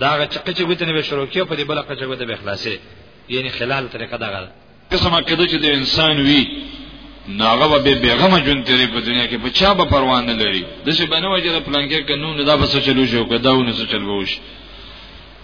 دا هغه چې کچې ګوتنه به شروع کیو په دې بل کچې ګوتنه به خلاصې یعنی خلال طریقه دا غره قسمه کده چې د انسان وی ناغه به بیغمه جون تیرې په دنیا کې په چا به پروا نه لري د څه بنو وجره پلانګه قانون دا بس چلو شو کدا ونه څه چلو شي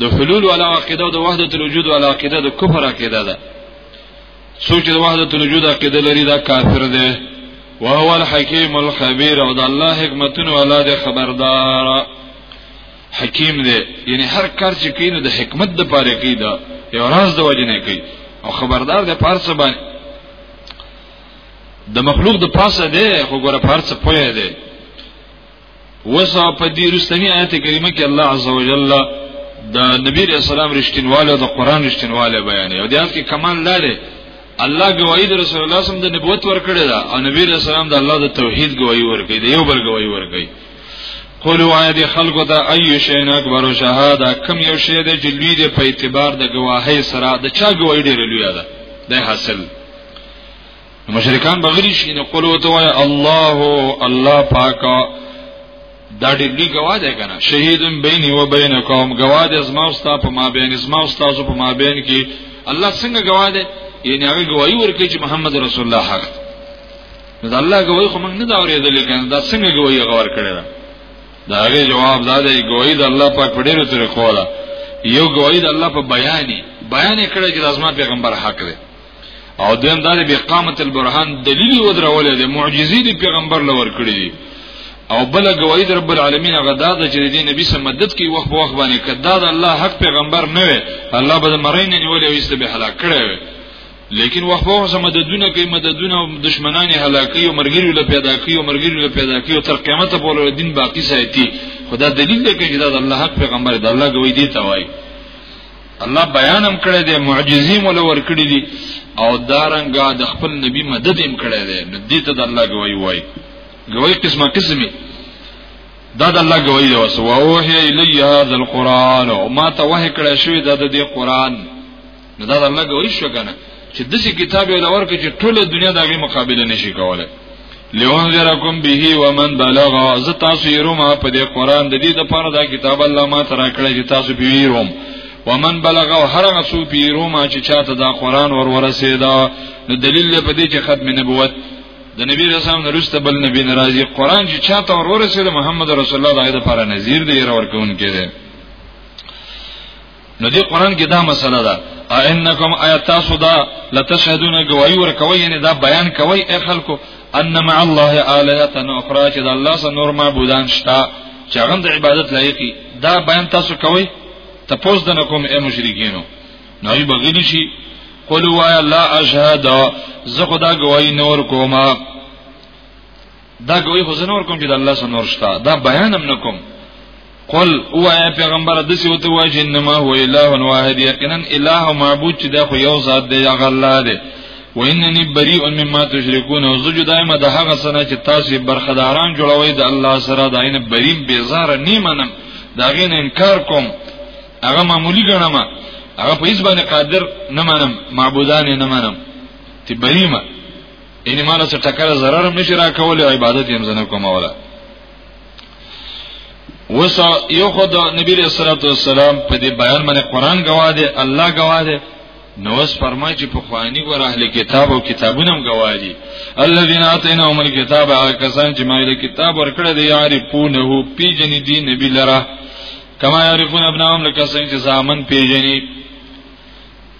د حلول ولا عقیده او د وحدت الوجود ولا عقیده د کفر عقیده ده څوک چې د وحدت الوجود عقیده لري دا کافر دی وهو الحکیم الخبیر او د الله حکمتونه ولا د خبردار حکیم دی یعنی هر کار چې کوي نو د حکمت د پاره کوي دا یو راز د وجه نه کوي او خبردار د پارس باندې د مخلوق د پاسه دی خو ګوره پارس پوهه دی وسه په دې رستنی آیت کریمه کې الله عزوجل د نبی رسول الله رښتینواله او د قران رښتینواله بیانوي او د یاد کې کمال لاره الله گواہی د رسول الله سم د نبوت ورکړی دا او نبی رسول الله د الله د توحید گواہی ورکړي د یو بل گواہی ورکړي قولوا عید خلق ته ایو شین اکبر شهاده کم یو شی د جلوی د په اعتبار د گواهی سره د چا گواہی ډیر لوی ده د حاصل مشرکان بغلی شي نو قول وته وای الله الله پاک دا دې لوی گواه ده کنه شهید بیني و بین قوم گواه ده زما او ستا په ما بین زما او ستا په ما بین کې الله څنګه گواه ده یعنی هغه گواہی ورکړي چې محمد رسول الله حق ده الله گواہی خو موږ نه دا اورېدلې کنه دا څنګه گواہی غور کړی ده دا هغه جواب دا دی گواہی د الله پاک په ډیرو طریقو ده یو گواہی د الله په بیانې بیان کړی چې لازمه پیغمبر حق ده او دیم دا به قامت البرهان دلیل و درولې د معجزې دی پیغمبر لور کړی دی او بل گواہی در رب العالمین هغه دا د چې دی نبی سم مدد کی وخت په وخت باندې کدا د الله حق پیغمبر نه وي الله به مرین نیولې او ایست به هلاک کړي وي لیکن وخت په وخت مددونه کوي مددونه او دشمنان هلاکي او مرګري له پیدا کوي او مرګري له پیدا کوي تر قیامت پورې دین باقی ساتي خدا دلیل دی چې دا د الله حق پیغمبر د الله گواہی دی توای الله بیان هم کړی دی معجزې مولا ور کړی دي او دارنګه د خپل نبی مدد هم کړی دی نو دې ته د الله گواہی وای گواہی قسمه قسمه دا د الله گواہی دی وسو اوه الی هذا القران او ما ته وه کړی شوی دا د دې قران نو دا د الله گواہی شو کنه چې دسی کتاب یې لور کې چې ټوله دنیا دغه مقابله نشي کولای لونذرکم به ومن بلغ ز تاسو یې روما په دې قران د دې د پاره دا کتاب الله ما ترا کړی چې تاسو به یې روم ومن بلغ او هر هغه څوک یې روما چې چاته دا قران ور ورسېدا نو دلیل په دې چې ختم نبوت د نبی رسول الله رسته بل نبی ناراضي قران چې چاته ور ورسېد محمد رسول الله دغه لپاره نذیر دی ور ورکون کړي نو دې قران کې دا مسله ده انکم ایتاسو دا لتشهدون گواہی ور کوي یعنی دا بیان کوي اے خلکو ان مع الله الهه اخرى چې د الله سره نور معبودان شته چې هغه د عبادت لایقي دا بیان تاسو کوي تپوس د نکوم اے مشرکینو نو یې بغلی شي قولوا لا اشهد زه خدا گواہی نور کومه دا ګوي خو زنور کوم چې د الله سره نور شته دا بیان هم نکوم قل او اے پیغمبر د څه وته وای چې انما هو اله واحد یقینا اله معبود چې دا خو یو ذات دی هغه الله دی واننی بریء مما تشركون او زه جدایمه د هغه سره چې تاسو برخداران جوړوي د الله سره دا نه بریم بیزار نیمنم دا غین انکار کوم هغه معمولی ګڼم هغه په هیڅ باندې قادر نه منم معبودان نه منم تی بریمه ان مال څه ټکر zarar هم نشي را کول او عبادت یې زنه کوموله وس یو خد نبی رسول الله صلی الله علیه وسلم په دې بیان باندې قران گواه دی الله گواه دی نو اس فرمای چې په خواني ګور اهل کتاب او کتابونه هم گواهی الذين اتيناهم الكتاب هغه کسان چې مایله کتاب ورکړه دی یعرفونه پیجن دی نبی لره کما یعرفون ابناهم لکه څنګه چې زامن پیجنی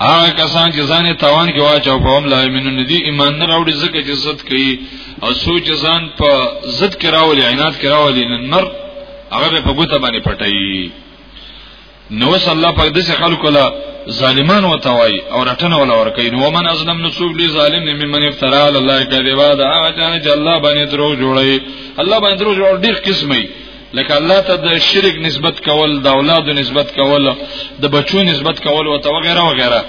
هغه کسان چې ځان تاوان کې واچو په هم لا ایمنون دي ایمان نه راوړي ځکه چې ضد کوي او سوچ ځان په ضد کې راولي عینات کې راولي نر هغه په ګوته باندې پټي نو صلی الله پاک دسه خلکو لا ظالمان و توای او رټنه ولا ور کوي نو من ازلم نو څوک دی ظالم نه ممن افترا علی الله کذبا دا هغه چې الله باندې درو جوړي الله باندې درو جوړ ډیر قسمه لکه الله ته د شرک نسبت کول د اولاد نسبت کول د بچو نسبت کول او وغیرہ وغیرہ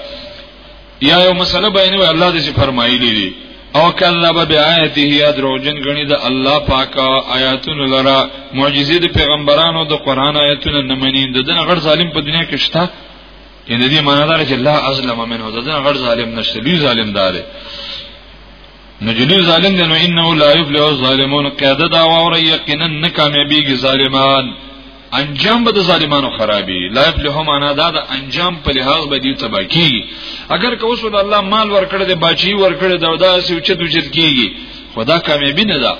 یا یو مسله بیانوي الله دې فرمایلی دي او کذب بیااته یا دروژن غنی د الله پاک آیاتونو لرا معجزې د پیغمبرانو د قران آیاتونو نه منی د دنه غړ ظالم په دنیا کې شته ان دې معنی دا چې الله ازلم منه د دنه غړ ظالم نشته لوی ظالم دار نجلی ظالم دی نو انه لا یفلح الظالمون قاعده دا وره یقینا نه کامیابیږي ظالمان انجام به د ظالمانو خرابي لا یفلح معنا دا د انجام په لحاظ به دي تبا کیږي اگر که اوس الله مال ورکړي د بچي ورکړي دا داسې او چت وجد کیږي خدا کامیابی نه ده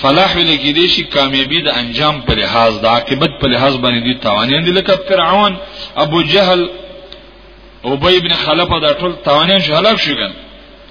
فلاح ویل کې دي شي کامیابی د انجام په لحاظ د عاقبت په لحاظ باندې دي توانین دي لکه فرعون ابو جهل ابی ابن خلفه دا ټول توانین شهلاک شوګن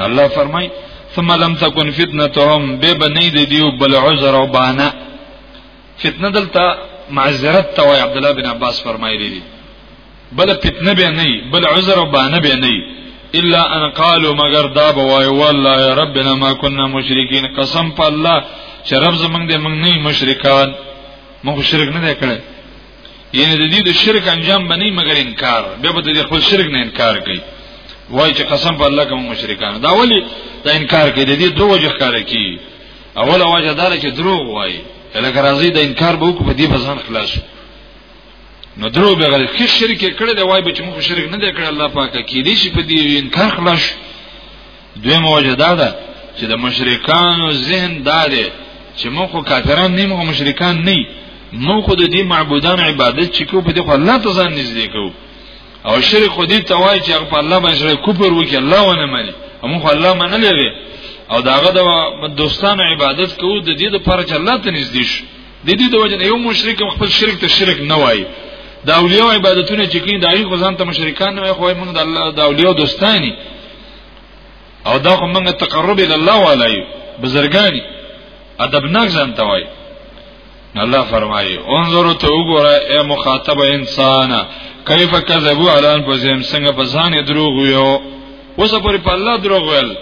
الله فرمای ثم لم تكن فتنتهم به بنی دی دیو بل عذر او بهانه فتنه دلته معذرت ته وای عبد الله بن عباس فرمایلی دی بل فتنه به نه بل عذر او بهانه به نه الا ان قالوا مگر دا بوای والله ربنا ما كنا مشرکین قسم په الله چې رب زمنګ دې موږ نه مشرکان موږ شرک نه کړی یعنی د دې د شرک انجام باندې مگر انکار به به د خپل شرک نه انکار کوي وای چې قسم په الله کوم مشرکان دا ولی دا انکار کوي د دې دوه وجه ښکار کوي اوله وجه دا چې دروغ وای لکه راځي د انکار به وکړي په دې بزن خلاص نو درو به غل کې شرک کړي دا وای به چې موږ شرک نه دی کړی الله پاک کې دې شي په دې انکار خلاص دوی موجوده ده چې د مشرکانو ذهن دا دی چې موږ خو کافران نه موږ مشرکان نه موږ خو د دې معبودان عبادت چې کوو په دې خو الله ته ځان نږدې کوو او شرک خو دې توای چې په الله باندې شرک کفر وکړي الله ونه مني موږ خو الله منلې وي او داغه د دوستانو عبادت کوو د دې لپاره چې الله ته نږدې شي د دې د وجه یو مشرک خپل شرک ته شرک نه وایي دا اولیاء عبادتونه چې کین دایي خو ځان ته مشرکان نه وایي خو موږ د الله د اولیاء دوستانی او دا خو موږ تقرب ال الله والای بزرګانی ادب نه ځان ته وای الله فرمایي انظر ته وګوره اے مخاطب انسان کیف کذبوا علی انفسهم څنګه په ځان دروغ ویو وسه پر په الله دروغ ویل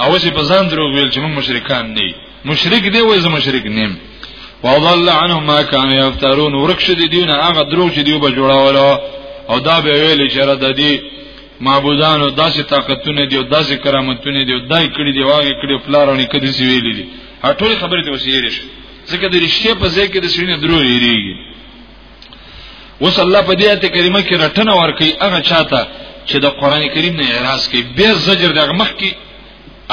او وسه په ځان دروغ ویل چې موږ مشرکان نه یو مشرک دی وای زه مشرک نیم وضل عنهم ما كانوا يفترون ورکش دي دیونه هغه دروغ چې دیو به جوړاوله او دا به ویل چې را د دې معبودانو داسې طاقتونه دی او داسې کرامتونه دی او دای کړي دی واغې کړي پلارونه کدي سی ویلي دي هټول خبرې ته وسیری شي ځکه د رښتیا په ځای کې د سړي نه درو یریږي اوس الله په دې آیت کریمه کې رټنه ورکي هغه چاته چې د قران کریم نه اعتراض کوي به زجر دغه مخ کې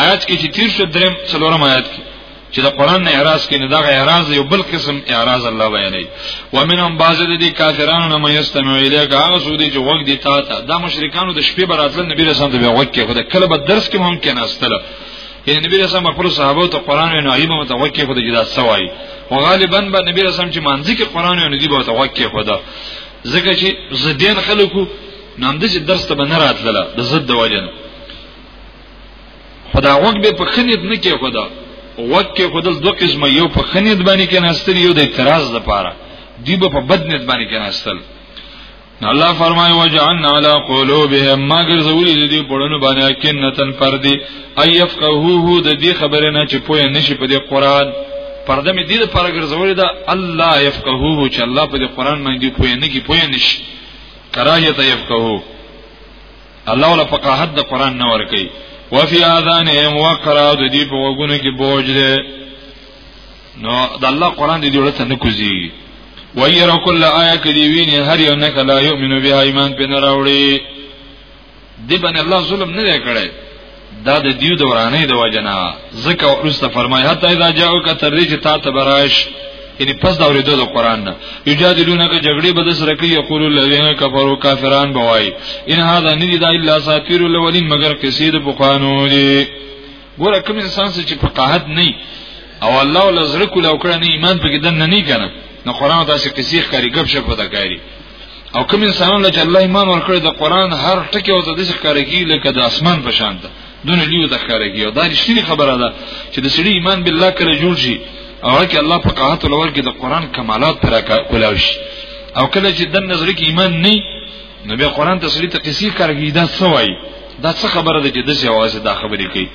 آیات کې چې تیر شو دریم څلورم آیات کې چې د قران نه اعتراض کې نه دا اعتراض یو بل قسم اعتراض الله بیانوي ومنهم بعض د دې کافرانو نه مېستمع الیک هغه څو دي چې وګ دي تا ته دا مشرکانو د شپې براتل نبی رسول ته وګ کې خدای کله به درس کې هم کې ناستل یعنی نبی رسول الله خپل صحابه ته قران نه ایمه مت وګ کې خدای جدا سوای او غالبا به نبی رسول چې مانځي کې قران نه دی به ته وګ کې خدا ځکه چې زدين خلکو نام د درس ته بنراتله د زد د وجنه خدا غوږ به په خنیت نه کې خدا غوږ کې خدا دوه قسمه یو په خنیت باندې کې ناستل یو د اعتراض لپاره دی په بدنیت باندې کې ناستل الله فرمای وجعلنا على قلوبهم ما ګرځولې دې پړونو باندې کنتن پردي ايفقهوه د دې خبره نه چې پوهه نشي په دې قران پرده مې دې لپاره ګرځولې ده الله يفقهوه چې الله په دې قران باندې پوهه نه کی پوهه نشي کراهیت يفقهوه الله ولا فقاهت د قران نه ورکی وفي اذانهم وقرا د دې په وګونو کې بوج ده نو د الله قران دې ورته نه کوزي وير كل آیه کې دی ویني هر یو نه کلا یؤمن بها ایمان په نه راوړي دی باندې الله ظلم نه کړي دا د دیو د ورانه د وجنا زکه ورسته فرمای حتی اذا جاءو کا تر دې چې تا ته براش یعنی پس دا ورېدو د قران نه یجادلونه کې جګړې به د سره کې یقول الذين كفروا کافران بوای ان هذا ندی دا الا ساتیر الاولین مگر کسی د بوخانو دی ګوره کوم انسان چې په قاحت نه او الله ول زړه کول او کړه نه ایمان پکې دن نه نه کنه نو قران تاسو کسی ښکاری غب شپ پتا کوي او کوم انسانان له الله ایمان ورکړي د قران هر ټکی او د دې ښکارګي لکه د اسمان په شان ده دونه لیو د ښکارګي او دا رښتینی خبره ده چې د سړي ایمان بالله کله جوړ شي او هغه الله په قاعت لور کې د قران کمالات پر کولاو شي او کله چې د نظر کې ایمان نه نو بیا قران ته سړي ته قصې کارګي دا څه وایي دا څه خبره ده چې د ځوازه دا خبرې کوي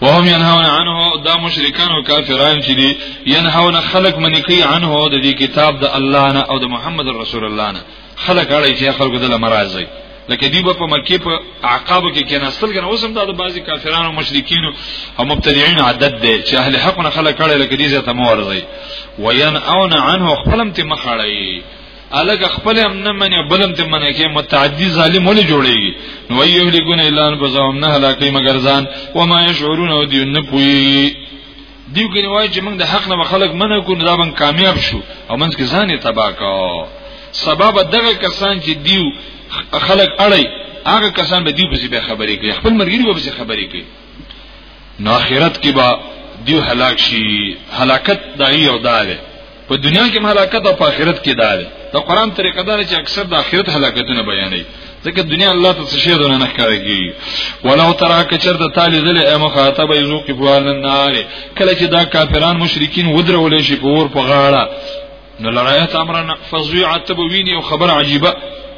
وهم ينهون عنه دا مشرکان او کافران چې دي ينهون خلق منی کوي عنه د دې کتاب د الله نه او د محمد رسول الله نه خلق اړي چې خلق د مرزي لکه دی په مکه په عقابو کې کېناستل کنه اوس هم دا د بعضی کافرانو او مشرکین او مبتدعين عادت دی چې اهل حق نه خلک کړي لکه دې ته مو ورځي وین اون عنه خپلم ته مخړی الګ خپل هم نه مني بلم ته منه کې متعدی ظالم ولې جوړيږي نو ايوه لګون اعلان بزوم نه هلاکي مگر ځان و ما يشعرون او دي نه پوي دیو کې وای چې موږ د حق نه خلک منه کو نه دا بن کامیاب شو او منځ کې ځان تبا کا سبب دغه کسان چې دیو خلک اړي هغه کسان به دیو په ځای خبرې کوي خپل مرګري به په ځای خبرې کوي نو اخرت کې به دیو هلاک شي هلاکت دایي او داله په دنیا کې هلاکت او په آخرت کې دار د قران طریقه دار چې اکثر د آخرت هلاکتونه بیانوي ځکه دنیا الله ته څه شی دونه نه ښکارږي ولو ترا کچر د تالی ذل ای مخاطب یزو کې فوال النار کله چې دا کافران مشرکین ودرول شي په ور په غاړه نو لړایت امرنا فزوی عتب ویني او خبر عجیبه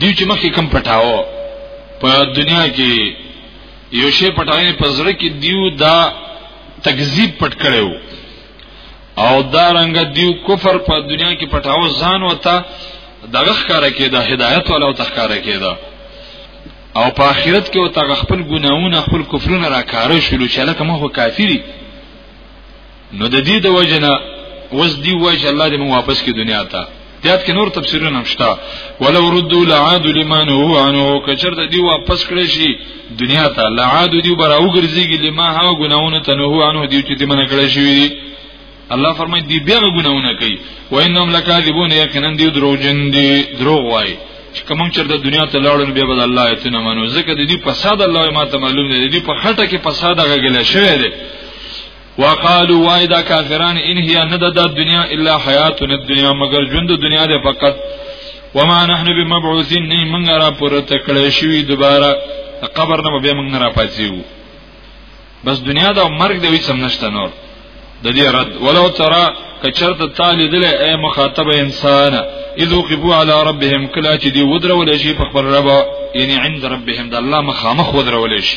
دی چې مخکې کم پټاو په دنیا کې یو شی پټاوی په زړه کې دیو دا تکذیب پټ کړو او دا رنګ دیو کفر په دنیا کې پټاو ځان وتا دغه ښکارا کې دا هدایت ولا تخکارا کې دا او په آخرت کې او تا خپل ګناونه خپل کفرونه راکاره شول چې لکه مخه کافری نو د دې د وجنه وز دی وای چې الله دې مون واپس کی دنیا ته یاد کې نور تفسیرونه هم شته ولو ردوا لعاد لمن هو عنه کچر د دی واپس کړی شي دنیا ته لعاد دی براو ګرځيږي لما هغه ګناونه تنه عنه دی چې دې منه کړی شي الله فرمایي دی بیا ګناونه کوي وانهم لکاذبون یقینا دی دروغجن دی دروغ وایي چې کوم چر د دنیا ته لاړو نو بیا به الله ایتونه منو ځکه د دې فساد الله ما ته معلوم دی د دې په خټه کې فساد غږل شوی دی وقالو وای دا کافران ان هي نه د دنیا الا حیاتنا الدنیا مگر ژوند د دنیا دی فقط وما نحن بمبعوثین نه موږ را پورته کړی شوی دوباره قبر نه به موږ را پاتیو بس دنیا دا مرګ دی هیڅ هم نشته نور د دې رد ولو ترى کچرت تعالی دل اے مخاطب انسان اذ وقفوا على ربهم کلا چې دی ودرول شي په خبر رب یعنی عند ربهم د الله مخامخ ودرول شي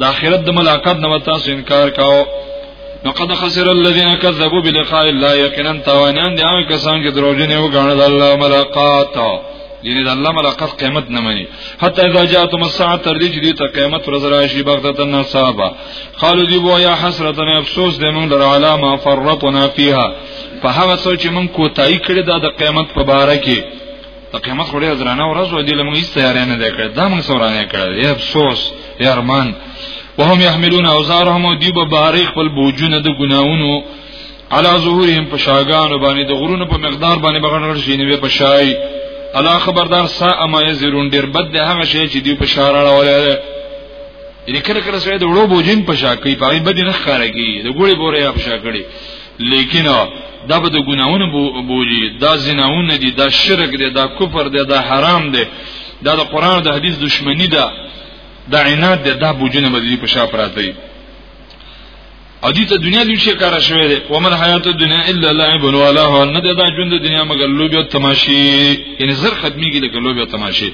د اخرت د ملاقات نو تاسو انکار کاو نو قد خسر الذين كذبوا بلقاء الله یقینا توانان دي هغه کسان چې دروژن یو غاڼه د الله ملاقات یعنی د الله ملاقات قیامت نه مني حتی اذا جاءتم الساعه تر دې چې دې ته قیامت ورځ راشي بغتت النصابه قالوا دی بو یا حسرتنا افسوس دې موږ در علامه فرطنا فيها په هغه څه چې موږ کوتای کړی دا د قیامت په باره کې د قیامت خو ډیره درنه ورځ و دي لمونږ هیڅ تیارې نه ده کړې دا موږ سورانه کړې یا افسوس یا ارمان وهم يحملون اوزارهم او دیوب باری خپل بوجونه د ګناونو علا ظهورهم په شاګانو باندې د غرونو په مقدار باندې بغړغړ شینې وي په شای الا خبردار سا اما یزرون ډیر بد ده هغه شی چې دی په شار اړولې یعنی کله کله سره د وړو بوجین په شا کوي په بد نه ښکارږي د ګوړي بوره یا په شا کړي لیکن دا به د ګناونو بوجي دا زناونه دي دا شرک دي دا کفر دي دا حرام دي دا د قران او د حدیث دشمنی ده دا عناد ده دا بوجونه به دې په شا پراته دي او دې ته دنیا دې شي کار شوی دی ومن حیات الدنیا الا لعب و لهو نه دا ژوند دنیا مګر لوبي او تماشي یعنی زر ختميږي لکه لوبي او تماشي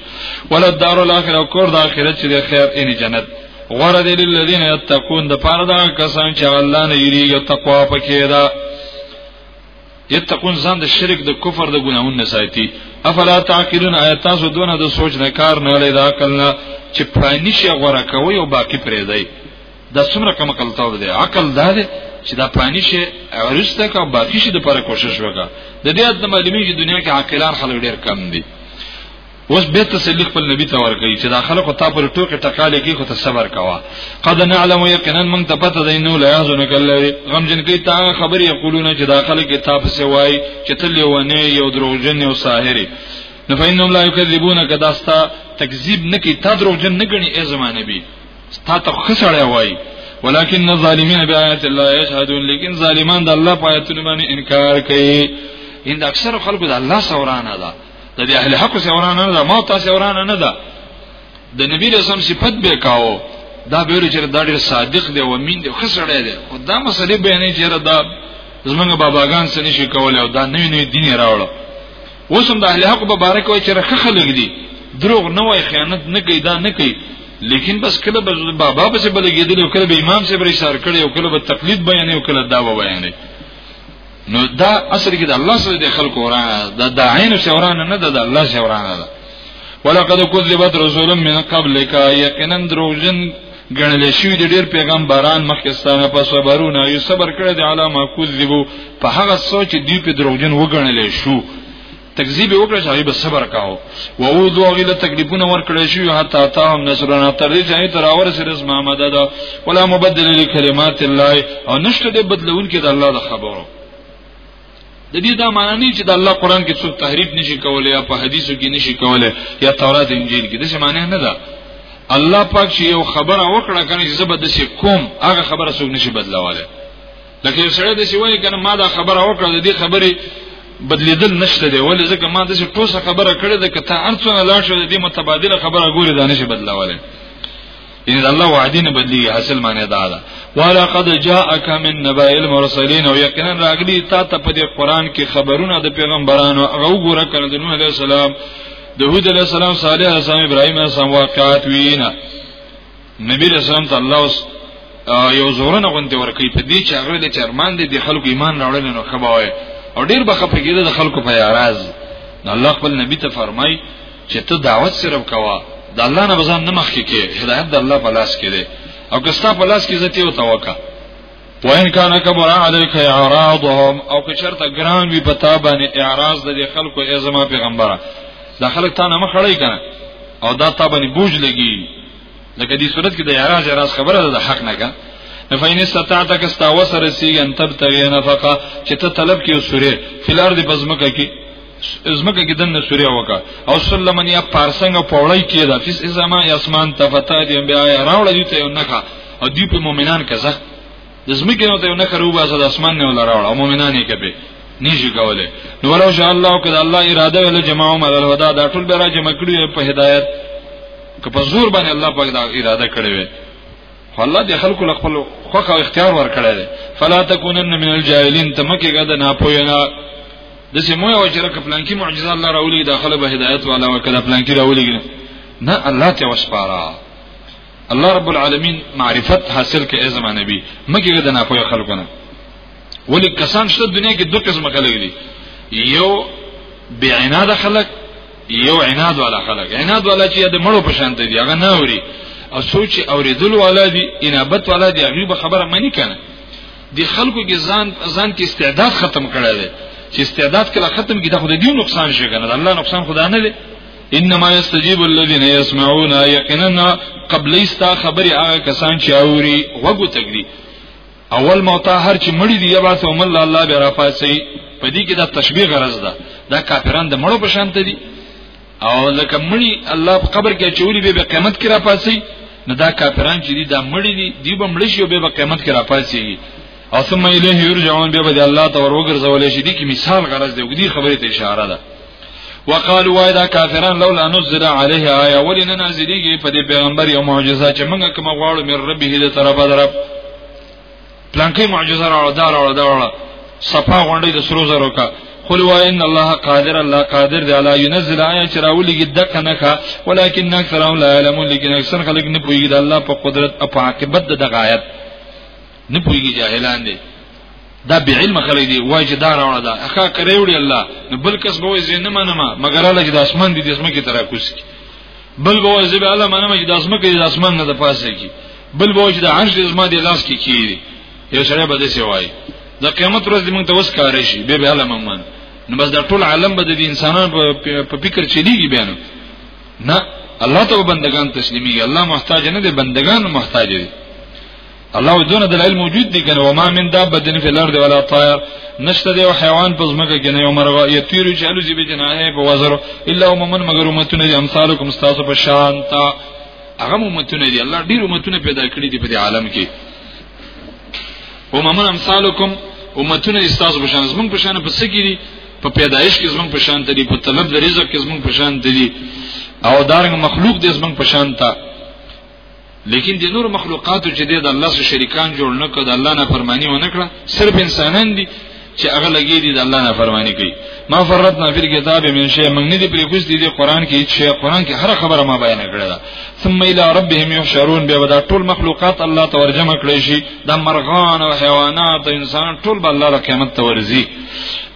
ولدار الاخره او کور د اخرت چې خیر یعنی جنت غره دې للذین یتقون د پاره دا کسان چې الله نه یریږي تقوا پکې ده یتقون ځان د شرک د کفر د ګناهونو نه ساتي افلا تعقلون آیات تاسو دونه د سوچ نه کار نه لید عقل نه چې پرانی شي غوړه کوي او باقی پرې دی دا څومره کم عقل تاو دی عقل دا دی چې دا پرانی شي ورسته کا باقی شي د پر کوشش وکړه د دې د معلومیږي دنیا کې عاقلان خلک ډیر کم دي اوس به تسلی خپل نبی ته ورکړي چې دا خلکو ته پر ټوکې ټکالې کې خو ته صبر کوا قد نعلم یقینا من ته پته دی نو لا یحزن کله غم جن کې تا خبر یقولون چې دا خلک کتاب څه وای چې تل ونه یو دروغجن یو ساحر نه فینهم لا یکذبونک داستا تکذیب نکي تا دروغجن نه غني ای زمانه بي تا ته خسړی وای ولكن الظالمین بیاات الله یشهدون لیکن ظالمان د الله پایتونه باندې انکار کوي ان اکثر خلکو د الله سورانه ده د دې اهل حق سره وران نه ده ما تاسو وران نه ده د نبی رسول صفت به کاو دا به ویل چې دا ډېر صادق دی او امین دی خو سره دی خو دا مسلې به نه چې دا زمونږ باباګان سره نشي کولای او دا نوې نوې دین راوړل اوس هم د اهل حق په باره کې وایي چې رخه خلک دي دروغ نه وایي خیانت نه کوي دا نه کوي لیکن بس کله به بابا به څه بلګېدل او کله به امام صاحب رسار کړي او کله به تقلید بیانې او کله داوا بیانې نو دا اصل کې د الله سره د خلکو ورانه ده د عین سره ورانه نه ده د الله سره ورانه ده ولقد كذبت رسول من قبلك یقینا دروژن ګڼل شوی د ډیر پیغمبران مخکستانه په صبرونه یو صبر کړی د علامه کذبو په هغه سوچ دی په دروژن وګڼل شو تکذیب وکړه چې به صبر کاو و او دوه غیله تکلیفونه ورکړې شو حتی تا هم نصرنا تر دې چې تر اور سره از محمد دا ولا مبدل لکلمات الله او نشته دې بدلون کې د الله د خبرو د دې دا معنی نه چې د الله قران کې څوک تحریف نشي کولای یا په حدیثو کې نشي کولای یا تورات انجیل کې د څه معنی نه ده الله پاک چې یو خبره وکړه کنه چې زبر د کوم هغه خبره څوک نشي بدلواله لکه یو سره د سیوای کنه ما دا خبره وکړه د دې خبرې بدلیدل نشته دی ولې ځکه ما د څه ټوسه خبره کړې ده کته ارڅونه لاړ شو د دې متبادله خبره ګوري دا نشي بدلاواله ان الله وعدین بدلی حاصل معنی دا ده ولقد جاءك من نبأ المرسلين ويقينا راغلی تا ته په دې قران کې خبرونه د پیغمبرانو هغه وګوره کړه د نوح عليه السلام د هود عليه السلام صالح عليه السلام ابراهيم عليه السلام واقعات وینا نبی رسول الله الله اوس یو زورنه غونډه ورکې په دې چې هغه له چرمان دي د خلکو ایمان راوړل نو خبره او ډیر به خپګیده د خلکو په یاراز نو الله خپل نبی ته فرمای چې ته دعوت سره وکوا د الله نه بزان نه مخکې کې هدایت د الله په لاس کې دی او که ستا په لاس کې زتی او توکا وان کان کبر علیک اعراضهم او که شرط ګران وی پتا باندې اعراض د خلکو ازما پیغمبره دا خلک تا نه مخړی کنه او دا تا باندې بوج لګي لکه دې صورت کې د اعراض اعراض خبره ده د حق نه کنه فین استطاعت ک استاوسر سیګن تبتغی نفقه چې ته طلب کې وسوره فلارد بزمکه کې زمکه کې دنه سوریا وکا او سلمن یا پارسنګ پوړی کې دا فس ازما اسمان تفتا دی بیا راوړ دی ته نه کا او دی په مؤمنان کزه د زمکه نو ته نه کرو باسه د اسمان نه ولا راوړ او مؤمنان یې کبه نشي کوله نو ولو شاء الله کله الله اراده ول جماعو مل الهدى دا ټول به را جمع کړی په هدایت که په زور باندې الله پاک دا اراده کړی وي الله د خلکو له خپل خوخه اختیار ورکړی دی فلا تکونن من الجاهلین تمکه غد نه پوینا د سیمو او چې رکه پلانکی معجزه الله راولي داخله به هدایت والا وکړه پلانکی راولي نه الله ته وسپاره الله رب العالمین معرفت حاصل کې ازما نبی مګر د نه په خلکو نه ولی کسان شته دنیا کې دوه قسم خلک دي یو بی عناد خلک یو عناد والا خلک عناد والا چې د مړو په شان دي هغه نه اوري او سوچ اوریدل والا دي انابت والا دي هغه به خبره مانی کنه د خلکو کې ځان ځان کې استعداد ختم کړی دی چې استعداد کله ختم کی دا خو د دې نقصان شي کنه الله نقصان خدا نه دی انما یستجیب الذین یسمعون یقینا قبل استا خبر هغه کسان چې اوري وګو تګدي اول موتا هر چې مړی دی یبا ثم الله الله به راپاسي په دې کې دا تشبیه غرض ده دا کافران د مړو په شان دي او ځکه مړي الله په قبر کې چوری به به قیامت کې را پاسي نو دا کافران چې دي دا مړي دي دی به مړي شي به په قیامت کې را پاسي او ثم الیه یرجعون به به الله ته وروګرځول شي دي کې مثال غرض دی ودي خبره ته اشاره ده وقالوا واذا كافرون لولا نزل عليه آية ولنا نازليږي په دې پیغمبر یو معجزه چې موږ کوم غواړو مې رب دې طرفه درب پلانکی معجزه راوړه دا راوړه دا راوړه صفا غونډې د سرو زرو کا قل وان الله قادر الله قادر دی علی ينزل آیا چې راولېږي د کنه ولکن اکثرهم لا يعلمون لیکن اکثر خلک نه پوهیږي د الله په قدرت او په عاقبت د دغه آیت نه پوهیږي جاهلان دي دا به علم خلک دی وای چې دا راوړه دا اخا کړی وړي الله نو بل کس به وای زینه منما مګر الله چې د اسمان دي د اسمه کې تراکوس کی بل به وځي به الله منم چې د اسمه کې د اسمان نه د پاسه کی بل به چې د عرش د زما د لاس کې کیږي یو سره به دې وای د قیامت ورځ موږ ته وس کار شي به به الله منم نو بس دا ټول عالم به د انسانانو په فکر چلیږي بیان نه الله ته بندگان تسلیمي الله محتاج نه دي بندگان محتاج دي الله دونه دلایل موجود دي کنه وما من دابه فی الارض ولا طائر نشته دی او حیوان په زمکه کې نه یو مرغه یتیرو چې الوزی به جناه په وزر الا ومن مگر امتونه دي امثالکم تاسو په شان تا هغه امتونه دي الله ډیر امتونه پیدا کړی دي په عالم کې ومن امثالکم امتونه دي تاسو په شان زمون په شان په سګی دي په پیدایش کې زمون په شان دي په طلب د رزق کې زمون په شان دي او دارنګ مخلوق دې زمون په شان تا لیکن د نور مخلوقاتو چې د الله سره شریکان جوړ نه کړ د الله نه فرمانی و نه کړ صرف انسانان دي چې هغه لګي دي د الله نه فرمانی کوي ما فرتنا فی الكتاب من شیء موږ نه دی پرې کوس دي د قران کې هیڅ شی قران کې هر خبره ما بیان کړې ده ثم الى ربهم يحشرون بیا دا ټول مخلوقات الله ته ورجمع کړي شي د مرغان او حیوانات او انسان ټول به الله د قیامت ته ورځي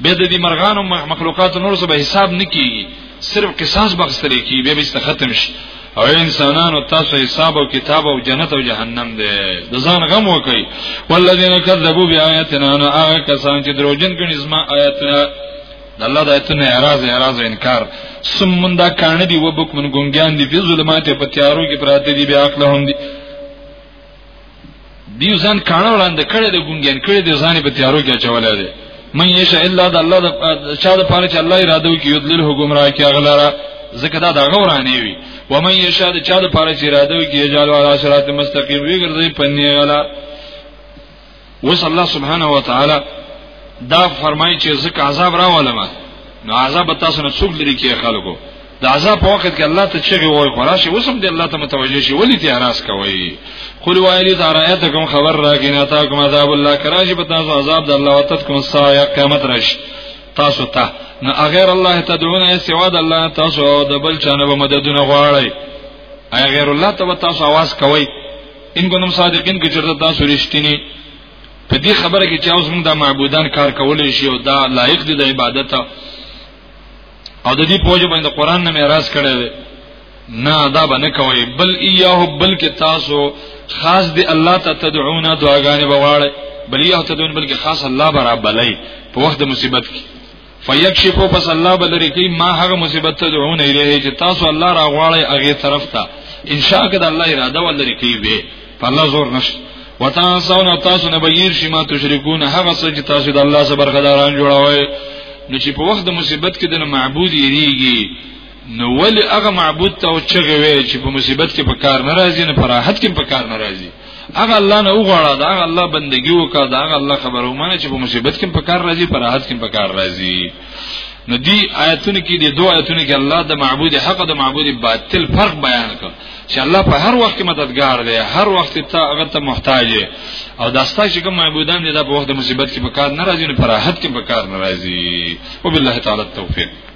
به د دې مرغان او مخلوقات نور څه به حساب نکي صرف قصاص بغستري کی به به ختم شي او انسانانو تاسو حساب او کتاب او جنت او جهنم دی د ځان غم وکي والذین کذبوا بیااتنا انا هغه کسان چې دروژن کړي زما آیاتنا د الله د آیتونو اعتراض اعتراض انکار سمون دا کانه دی وبکمن ګونګیان دی په ظلمات په تیارو کې پراته دی بیا عقل هم دی دی ځان کانه وړاندې کړي د ګونګین کړي د ځان په تیارو کې چولای دی من یشاء الا د الله د چا د پاره چې الله اراده وکي یدلل حکم را کې غلاره ځکه دا د غورانه وي و من یشاء د چا د پاره چې اراده وکي یجعل علی صراط مستقیم وی ګرځي پنی غلا اوس الله سبحانه و تعالی دا فرمایي چې زکه عذاب راولم نو عذاب تاسو نه څوک لري کې خلکو د عذاب په وخت کې الله ته چغي وای خو راشي وسم دی الله ته متوجه شي ولې ته اراس کوي قل وایلی دارایت کوم خبر را کې نه تا کوم عذاب الله کراجي په تاسو عذاب د الله وتعالى کوم سایه قیامت راشي تاسو ته نه غیر الله تدعون سوا د الله تاسو د بل چانه به مددونه غواړي غیر الله ته تاسو आवाज کوي ان کوم صادقین کې چرته تاسو رښتینی په دې خبره کې چې اوس موږ د معبودان کار کولای شي او دا لایق دي د عبادت او د دې پوجا باندې قران نه میراث کړی دی نه دا باندې کوي بل ایاه بلکې تاسو خاص دی الله ته تدعون دعاګانې بواړي بل ایاه تدعون بلکې خاص الله برابر لای په وخت د مصیبت کې فیکشفو پس الله بلری کی ما هغه مصیبت ته دعونه الیه چې تاسو الله را غواړی هغه طرف ته ان شاء الله الله اراده ولری کی به په الله زور نشته وتاسو تاسو نه بیر شي ما تشركون هغه څه چې تاسو د الله سره برخداران جوړوي نو چې په وخت د مصیبت کې د معبود یریږي نو ولی هغه معبود ته او چغه وی چې په مصیبت کې په کار ناراضي نه په راحت کې په کار ناراضي هغه الله نه وغواړه دا هغه الله بندگی وکړه دا هغه الله خبرو مانه چې په مصیبت کې په کار راضي په راحت کې په کار راضي نو دی آیتونه کې دی دوه آیتونه کې الله د معبود حق د معبود باطل فرق بیان کړ چې الله په هر وخت کې مددگار دی هر وخت ته هغه ته محتاج دی او داستا چې کوم معبودان دي د په وخت د مصیبت کې په کار ناراضي نه په راحت کې په کار ناراضي وبالله تعالی التوفیق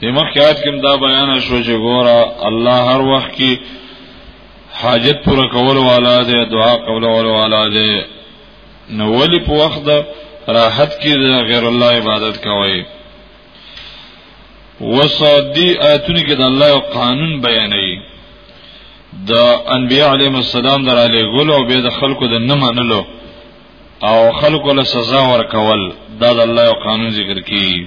د مخکې آیت کې دا بیان شو چې ګوره الله هر وخت کې حاجت پوره کول والا دی دعا قبول ول والا دی نو ولی په وخت د راحت کې د غیر الله عبادت کوي وصدی آیتونه کې د الله او قانون بیانوي د انبیاء علیهم السلام دراله ګل او به د خلکو د نه منلو او خلکو له سزا ورکول دا د الله او قانون ذکر کی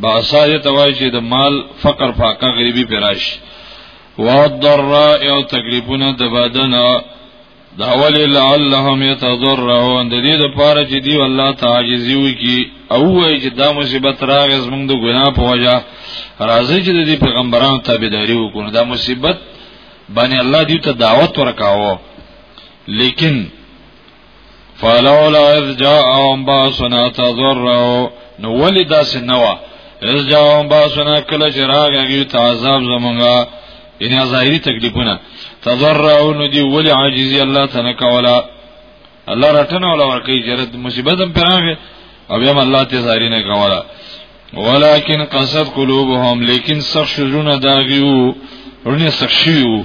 باسا دې توای چې د مال فقر فاقه غریبي پراش والضراء او تکلیفونه د بدن دا ولی لعلهم يتضرعون د دې لپاره چې دی الله تعجزي وکي او وایي چې دا مصیبت راغی زمونږ د ګناه په وجه راځي چې د پیغمبرانو تابعداري وکړو دا مصیبت باندې الله دې ته دعوت ورکاوه لیکن فلولا اذ جاءهم باسنا تضرعوا نو ولی داسې نه وه اذ جاءهم باسنا کله چې راغی هغوی ته عذاب زمونږه یعنی ظاهري تکلیفونه تضرعوا نو دی ولی عاجزي الله ته نه کوله الله رټنه ولا ورکی جرد مصیبت هم پراغه او بیا الله ته ظاهري نه کوله ولكن قصد قلوبهم لیکن سخت شجونه داغیو ورنه سخت شیو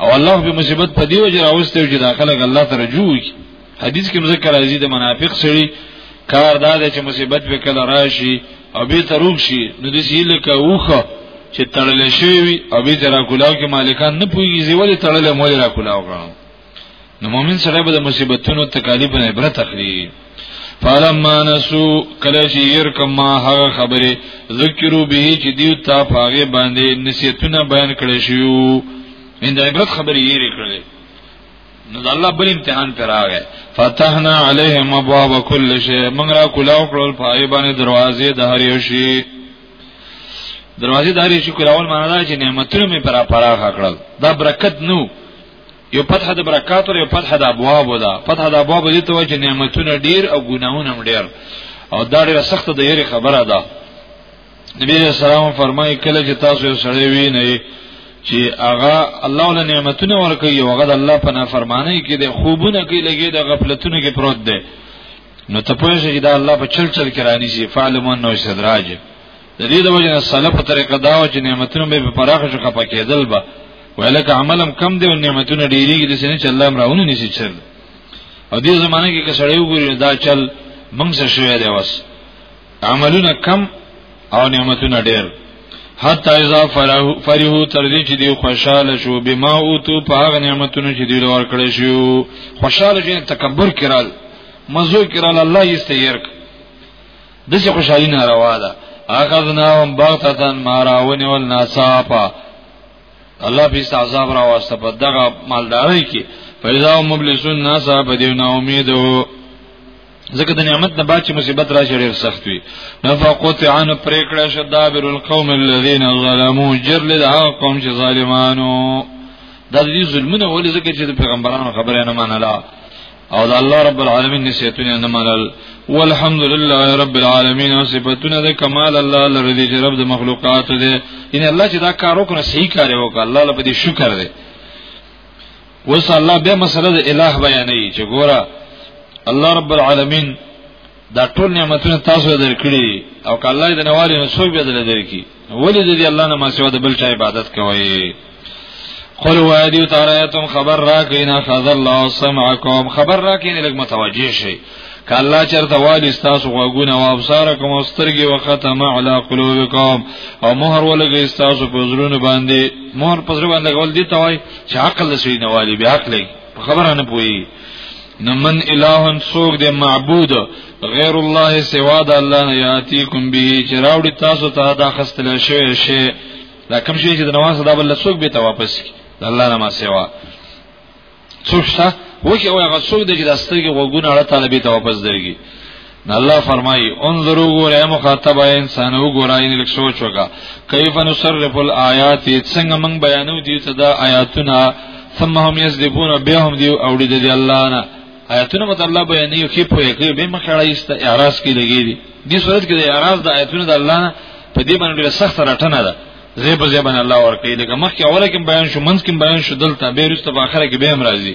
او الله به مصیبت په دی وجه راوستي چې داخله الله ته رجوع وکړي حدیث کې مذکر راځي د منافق سړي کار دا دی چې مصیبت به کله راشي او به تروک شي نو د شي لکه وخه چې تړل شي او به تر کلاو کې مالکان نه پويږي زیول تړل مول را کلاو غواړي نو مؤمن سره به د مصیبتونو تکالیف نه عبرت اخلي فلما نسو کله چې ير کما هغه خبره ذکرو به چې دیو تا پاغه باندې نصیحتونه بیان کړی شو ان د عبرت خبرې یې کړې نو د الله بل امتحان پر راغی فتحنا علیهم ابواب کل شی موږ را کولاو کړل پای باندې دروازې د هر یو شی دروازې د هر یو شی کولاول معنی دا چې نعمتونه مې پر پراخه کړل دا برکت نو یو فتح د برکات او یو فتح د ابواب ده فتح د ابواب دې ته وایي چې نعمتونه ډیر او ګناهونه هم ډیر او دا ډیره سخت د یری خبره ده نبی صلی الله علیه وسلم فرمایي کله چې تاسو یو سړی وینئ چې هغه الله ول نعمتونه ورکوي او هغه د الله په نافرمانی کې د خوبونه کې لګي د غفلتونو کې پروت دی نو ته پوه شې چې دا الله په چل چل کې رانی شي فعلمون نو استدراج د دې د وجه سلف په طریقه دا و چې نعمتونه به په پراخه شو خپه کېدل به ولکه عملم کم دی او نعمتونه ډېریږي د سینې چې الله امرونه نسی چل او دې زمانه کې که سړی وګوري دا چل موږ سره شوی دی وس عملونه کم او نعمتونه ډېر حتی اذا فرحو تر دې چې دی خوشاله شو بما او تو په هغه نعمتونو چې دی لور کړی شو خوشاله شي تکبر کړل مزو کړل الله یې استیر کړ د څه خوشحالي نه روا ده اخذناهم بغتتن ما راونی ول ناصافا الله په عذاب را واسطه په دغه مالداري کې فیضا مبلسون ناس په دې نا امیدو ځکه د نعمت نه بعد چې مصیبت راشي ډېر سخت وي نفقت عن پریکړه شدابر القوم الذين ظلموا جرل د هغه قوم چې ظالمانو د دې ظلمونه ولې ځکه چې د پیغمبرانو خبره نه منله او د الله رب العالمین نسیتونه نه منل والحمد لله رب العالمین او صفاتونه د کمال الله لره دي چې رب د مخلوقات دی ان الله چې دا کار وکړي صحیح کار وکړي الله لپاره دې شکر دی وس الله به مسله د الہ بیانې چې ګوره الله رب العالمین دا ټول نعمتونه تاسو درکړي او که الله دې نوالي نو څوک به دل درکړي ولې دې الله نه ما سوا د بل چا عبادت کوي قل وادیو تارایتم خبر را کینا خذ الله سمعکم خبر را کینا لګ متوجه شي ک الله چرته والی تاسو غوګونه او ابصارکم او سترګي وختم علی قلوبکم او مہر ولګي تاسو په زړونو باندې مہر په زړه باندې غول دي توای چې عقل سوی نه والی به عقل په خبره نه پوي نو من الہن سوق دې معبود غیر الله سوا د الله نه یاتیکم به چراوډی تاسو ته دا خستل شوی شی دا کوم شی چې د نواز دا بل سوق به ته واپس کی د الله نه ما سوا څوک شته وکي او هغه څوک دی چې د سترګې وګونه اړه طالبې ته واپس درګي الله فرمایي انظروا غره مخاطب انسان وګورای ان لک سوچ وکا کیف نصرف الایات څنګه موږ بیانو دي ته دا آیاتونه ثم هم یذبون به هم دی او دې دی الله نه آیاتونه مت الله بیانې خو په کې به مخړه است اعراض کې لګی دي دې صورت کې د اعراض د آیاتونه د الله نه په دې باندې ډېر سخت راټنه ده زیب زیبن الله ورکې لکه مخکې اوله کې بیان شو منځ کې بیان شو دلته بیرسته په اخره کې به هم راځي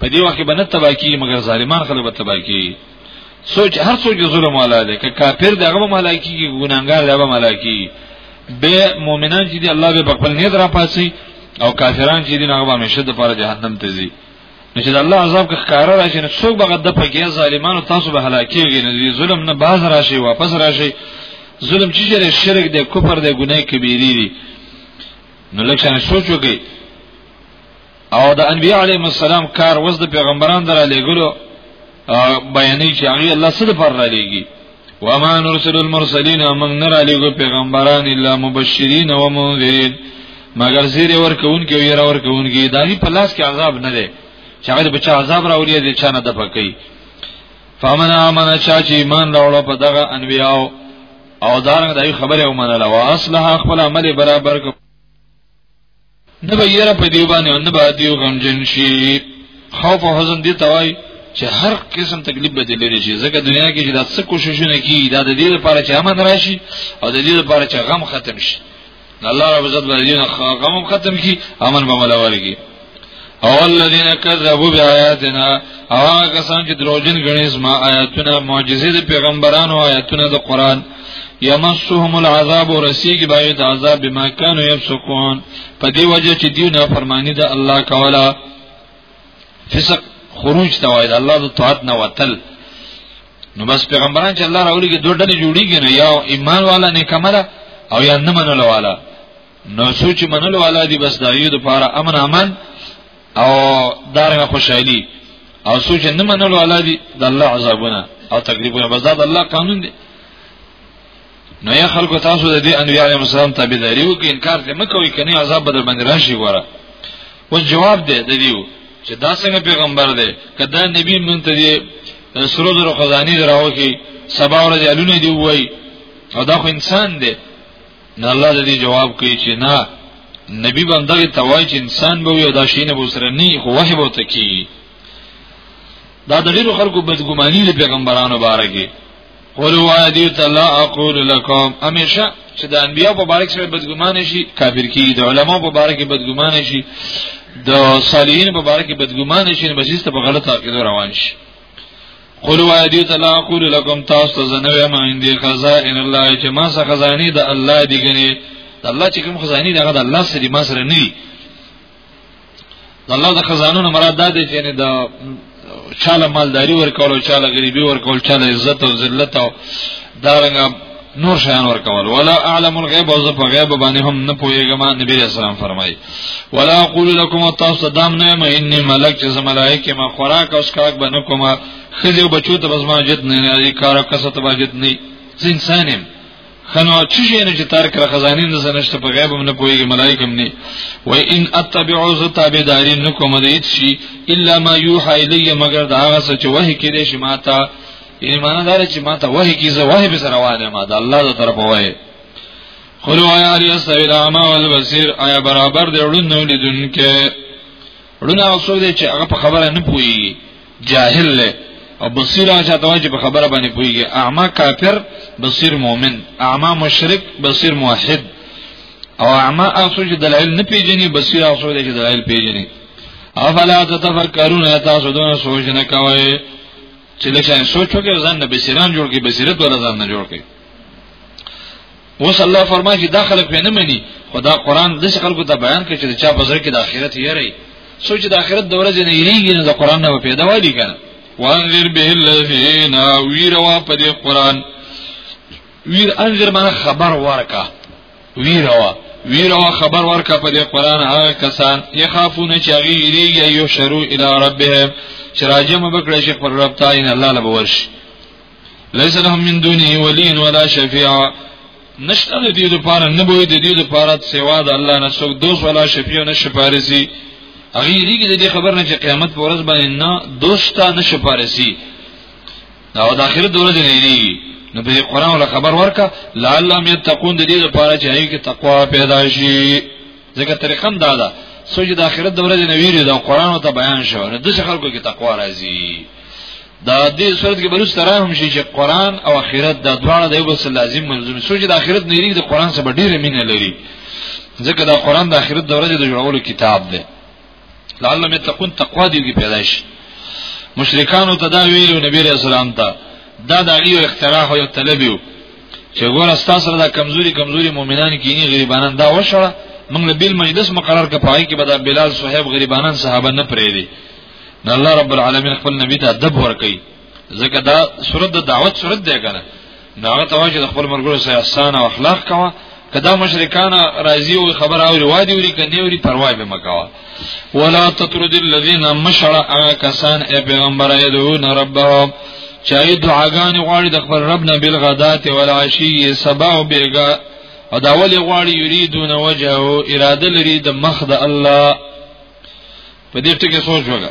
په دې وخت کې بنه تبا کی مګر ظالمان خلک به تبا کی سوچ هر څوک ظلم والا دی که کافر دغه به ملایکی کی ګناګار دغه ملایکی به مؤمنان چې دی الله به خپل نیت را پاسي او کافران چې دی هغه به همیشه د پاره جهنم ته ځي نو چې الله عذاب کې ښکار راشي نو څوک به غد پکې ظالمانو تاسو به هلاکیږي نو ظلم نه باز راشي واپس راشي ظلم چې جره شرک دی کفر دی ګناه کبیری دی نو لکه څنګه سوچ وکړئ او د انبیاء علیهم السلام کار وز د پیغمبران درا لګلو بیانې چې هغه الله سره پر را لګي وما نرسل المرسلین من نرا لګو پیغمبران الا مبشرین و منذرین مگر زیر ورکون کې ویرا ورکون کې دانی په لاس کې عذاب نه دی چې هغه بچا عذاب راوړي دي چانه د پکې فمن امن چا چې ایمان راوړ په دغه انبیاء او دارنګ دای خبره ومنله واسلح خپل عمل برابر کو نه به یره په دی باندې نه به دیو غمجن شي خوف او حزن دي توای چې هر قسم تکلیف به لري شي ځکه دنیا کې چې دا څه کوششونه کوي دا د دې لپاره چې امن راشي او د دې لپاره چې غم ختم شي الله رب عزت باندې غم ختم کی امن به ملواري او الذين كذبوا بآياتنا او هغه کسان چې دروژن غني زما آیاتونه معجزې د پیغمبرانو آیاتونه د قران یمسهم العذاب ورسیږي باید عذاب بما كانوا يفسقون په دې وجه چې دیو نه فرمانی د الله کولا فسق خروج ته وایي الله د طاعت نه وتل نو بس پیغمبران چې الله راولي کې دوه ډلې جوړیږي نو یا ایمان والا نیکمله او یا نه منلو والا نو سوچ منلو والا دی بس دایو د پاره امن امن او دارنګه خوشحالي او سوچ نه منلو والا دی د الله عذابونه او تکلیفونه بس دا د الله قانون دی نو یا خلکو تاسو د دې انبیاء علیهم السلام تابعداري وکړئ انکار دې مکوئ کني عذاب بدل باندې راشي وره اوس جواب دې د دیو چې دا څنګه پیغمبر دی کدا نبی مونږ ته دې سرو زرو خزاني دراوږي سبا ورځ الونه دی وای او دا خو انسان دی نه الله د دې جواب کوي چې نه نبی باندې ته وایي چې انسان به وي او دا شي نه به سره نه خو وحي به تکي دا د ډیرو خلکو بدګماني د پیغمبرانو باره کې قول وادي تعالی اقول لكم همیشه چې د انبیا په باره کې بدګمان شي کافر کی د علما په باره کې بدګمان شي د صالحین په باره کې بدګمان شي نو بسیسته په غلطه عقیده روان شي قل و ایدی تلا قول لکم تاسو ته زنوی ما اندی خزائن الله چې ما سره خزانی د الله دی غنی د الله چې کوم خزانی دغه د الله سره ما سره نه دی د الله د خزانو نه مراد ده چې نه د چاله مالداری ورکول چاله غریبي ورکول چاله عزت او ذلت او دارنګ نور شان ور کول ولا اعلم الغیب او زه په غیب باندې هم نه پوهیږم نبی رسول الله فرمایي ولا اقول لكم تاسو دام نه ما انی ملک چې ملائکه ما خوراک او اسکاک بنه کومه خځه او بچو ته بس ما جد نه نه کار کسه ته باجد نه زه انسان یم خنو چې شي نه چې تار کړه خزانین نه سنشت په غیب هم نه پويږي ملائکه هم نه و ان اتبعو ز تابعداري نه کوم د هیڅ شي الا ما یوحى الی مگر دا هغه څه چې وਹੀ کړي شي ماته یعنی معنا دا چې ما ته وحی کیږي وحی به سره وانه ما دا الله تعالی طرف وایي قلو آیا علی السویل اعما والبصیر آیا برابر دی ړوند نو لیدونکې ړوند هغه څوک دی چې هغه په خبره نه پوي جاهل دی او بصیر هغه چاته وایي چې په خبره باندې پويږي اعما کافر بصیر مؤمن اعما مشرک بصیر موحد او اعما هغه څوک چې دلایل نه پیژني بصیر هغه څوک دی چې دلایل پیژني افلا تتفکرون تاسو دونه سوچ نه کوئ چې لکه سوچ وکړي ځان نه بصیران جوړ کړي بصیرت ولا ځان نه جوړ کړي اوس الله فرمایي چې دا خلک نه مني خدا قران د خلکو ته بیان کوي چې چا په ځر کې د آخرت یری سوچ د آخرت د ورځې نه یریږي نو د قران نه پیدا وایي کنه وانذر به الذين ويروا په دې قران ویر انذر معنی خبر ورکا ویروا ویروا خبر ورکا په دې قران هغه کسان یخافون چې هغه یریږي یو شرو الی ربهم چې راجم بکړي شي پر رب تعالی نه الله لبورش ليس لهم من دونه ولي ولا شفيع نشته د دې لپاره نه بوي د دې لپاره سوا د الله نه څوک دوست ولا شفیع نه شپارسي هغه ریګي د دې خبر نه چې قیامت پر ورځ باندې نه دوستا نه شپارسي دا د اخرت د ورځې نه دی نو به قران ولا خبر ورکا لعلهم يتقون د دې لپاره چې هغه کې تقوا پیدا شي ځکه طریقه هم دا ده سوچ د اخرت د ورځې نه ویری دا قران ته بیان شو نو د خلکو کې تقوا راځي دا دې صورت کې بلوس ترا هم شي چې قران او اخرت دا دواړه د یو بل لازم ملزم سوچ د اخرت نه لري د قران سره ډیره مینه لري ځکه دا قران د اخرت د ورځې د جوړولو کتاب دی لعلهم يتقون تقوا دې کې پیدا شي مشرکانو ته دا ویلو نبی رسول الله ته دا د یو اختراع او طلب یو چې ګور تاسو دا کمزوري کمزوري مؤمنان کینی غریبانان دا وشړه موږ له بیل مجلس مقرر ک پای کې بدا بلال صہیب غریبانان صحابه نه پرې دي نو الله رب العالمین خپل نبی ته ادب ورکړي ځکه دا صورت د دعوت صورت دی کنه نو هغه ته واجب خپل مرګرو سره احسان او اخلاق کوا کدا مشرکان راضی او خبر او روادي وري کني وري پروا به مکوا ولا تطرد الذين مشرا کسان ای پیغمبر ایدون ربهم چای دعاګان غواړي د خپل رب نه بل غدات ولا عشی سبا او بیګا او دا ولې غواړي یریدون وجهه اراده لري د مخ د الله په دې ټکي سوچ وکړه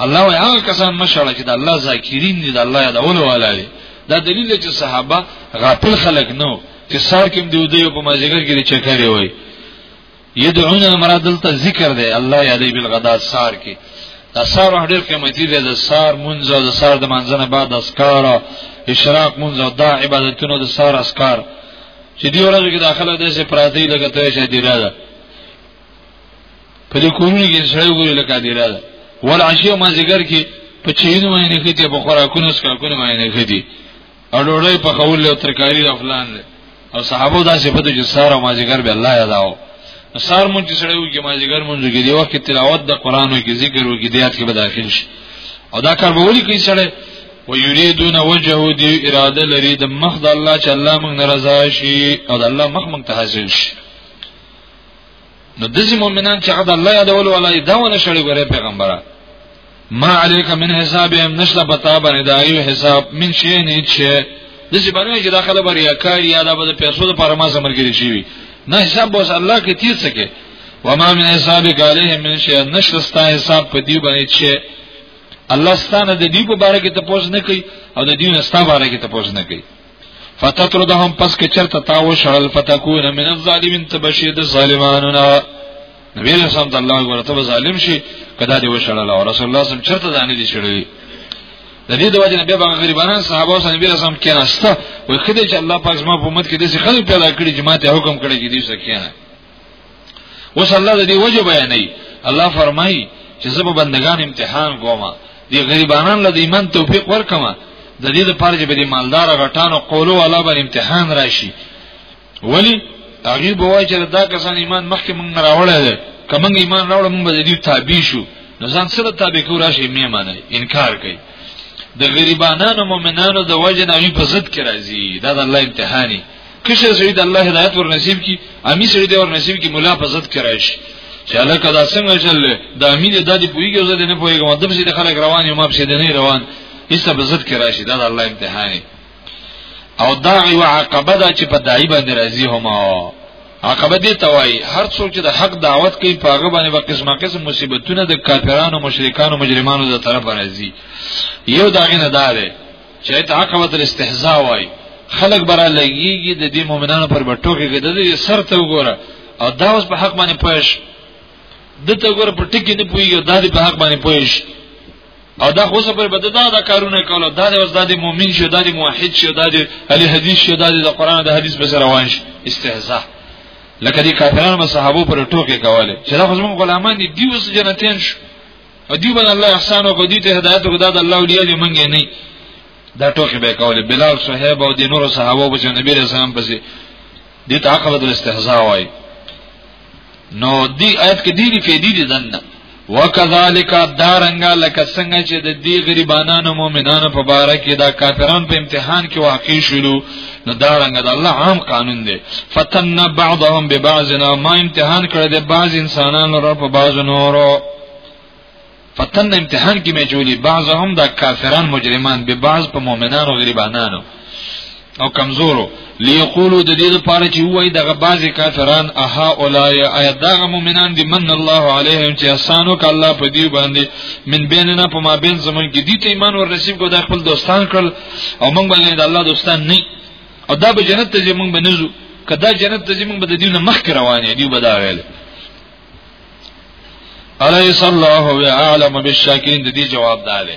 الله وی هغه کسان مشاله چې د الله ذاکرین دي د الله یادول والي دا دلیل چې صحابه غافل خلک نو چې سار کې دی ودی په مازیګر کې چکرې وای یدعون المراد دلته ذکر دی الله یادی بالغداد سار کې دا سار ډېر قیمتي دی د سار منځ او د سار د منځنه بعد اسکار اشراق منځ او دا عبادتونو د سار اسکار چې دی ورځو کې داخله دې سه پراتی لګته شه دی راځه په دې کورونو کې سړی وګوري لکه دی راځي ول عشی او مازیګر کې په چینو باندې خېته په خوراکونو سکاکونو باندې خېدي او ډوړې په خول له ترکاری افلان له او صحابه دا صفته چې ساره مازیګر به الله یاداو سار مونږ چې سړی وګي مازیګر مونږ کې دی وخت تلاوت د قران او کې ذکر او کې دیات کې به داخل شي او دا کار به ولي کوي سړی و یریدون وجهه دی اراده لري د مخ د الله چې الله مونږ ناراضه شي او د الله مخ مونږ ته حاصل شي نو دځي مؤمنان چې عبد الله یادول ولای دا ونه شړې غره پیغمبره ما علیک من حسابهم نشته پتا باندې دا یو حساب من شي نه چې دځي باندې چې داخله بر یا کار یا دا به پیسو د پاره ما سمر کړی شي نه حساب بوس الله کې تیر سکے وما من حسابک علیهم من شي نشته ستا حساب په دی باندې چې الله ستانه د دې په باره کې تاسو نه کوي او د دې نه ستاسو باره کې تاسو نه کوي فتطردهم پس کې چرته تاو شړل فتكون من الظالمين تبشید ظالماننا نبی له سم الله ورته ظالم شي کدا دی وشړل او رسول الله سم چرته دانی دي شړل د دې د وجه نبی باغ غریبانان صحابه سره نبی رسام کې ناشته وي خدای چې الله پاک زما په امت کې داسې خلک پیدا کړي چې ماته حکم کړی چې دې سکه اوس الله د دې وجه بیانې الله فرمایي چې زه به بندگان امتحان کوم دی غریبانان له ایمان توفیق ورکم د دې لپاره چې به دې مالدار غټانو قولو والا باندې امتحان راشي ولی هغه به وایي چې دا کسان ایمان مخکې مونږ نه راوړل دي کوم ایمان راوړ مونږ به دې تابع شو نو ځان سره تابع کو راشي مې معنی انکار کوي د غریبانو مؤمنانو د وجه نه په ضد کې راځي دا د الله امتحاني کشه سړي د الله هدایت ور نصیب کی امی سړي د ور نصیب کی مولا په زد کرایش چې الله کدا څنګه چل د امین د دې پویګو زده نه پویګو مطلب چې خلک روان یو ما په دې نه روان ایسه په زد کرایش دا د الله امتحان او داعی و عقبه دا چې په دای باندې راځي هما عقبه دې توای هر څوک چې د حق دعوت کوي په هغه باندې په قسمه قسم مصیبتونه د کافرانو مشرکانو مجرمانو د طرف راځي یو داغه نه داره چې ته عقبه الاستهزاء وای خلق برا لګیږي د دې مؤمنانو پر بټوګه کې د دې سر ته وګوره او دا اوس په حق باندې پوهش د ته وګوره په ټکی نه پوهیږي دا دې په حق باندې پوهش او دا خو سفر بده دا دا کارونه کوله دا د وزداد مؤمن شو دا د موحد شو دا د اهل حدیث شو دا د قران د حدیث به روان شي استهزاء لکه دي کافرانو صحابه پر ټوکې کوله چې دا خو زموږ غلامان دي دیوس جنتین شو ادي بن الله احسان او بدی ته هدایت او داد الله ولیا دې منګې نه دا ټوکی به کوله بلال صہیب او د نور صحابه بچ نبی رسول الله پسې دې ته عقبت الاستهزاء وای نو دی آیت کې ډېری فېدی دي دنه وکذالک دارنګا لک څنګه چې د دې غریبانو مؤمنانو په باره کې دا کافران په امتحان کې واقع شولو نو دارنګا د الله عام قانون دی فتن بعضهم ببعضنا ما امتحان کړی د بعض انسانانو را په بعض نورو فتن امتحان کې مې جوړي بعض هم دا کافران مجرمان به بعض په مؤمنانو غریبانانو او کمزورو ليقولوا د دې لپاره چې وای دغه بعضی کافران اها اولای ایا دغه مؤمنان دي من الله علیهم چې احسانو ک الله په دې باندې من بیننا په ما بین زمون کې دي ته ایمان ور نصیب کو د خپل دوستان کړل او موږ باندې د الله دوستان نه او دا به جنت ته موږ بنځو کدا جنت ته موږ به د دې نه مخ روانې دی بداویل الیس الله یعلم بالشاکرین د دې جواب داله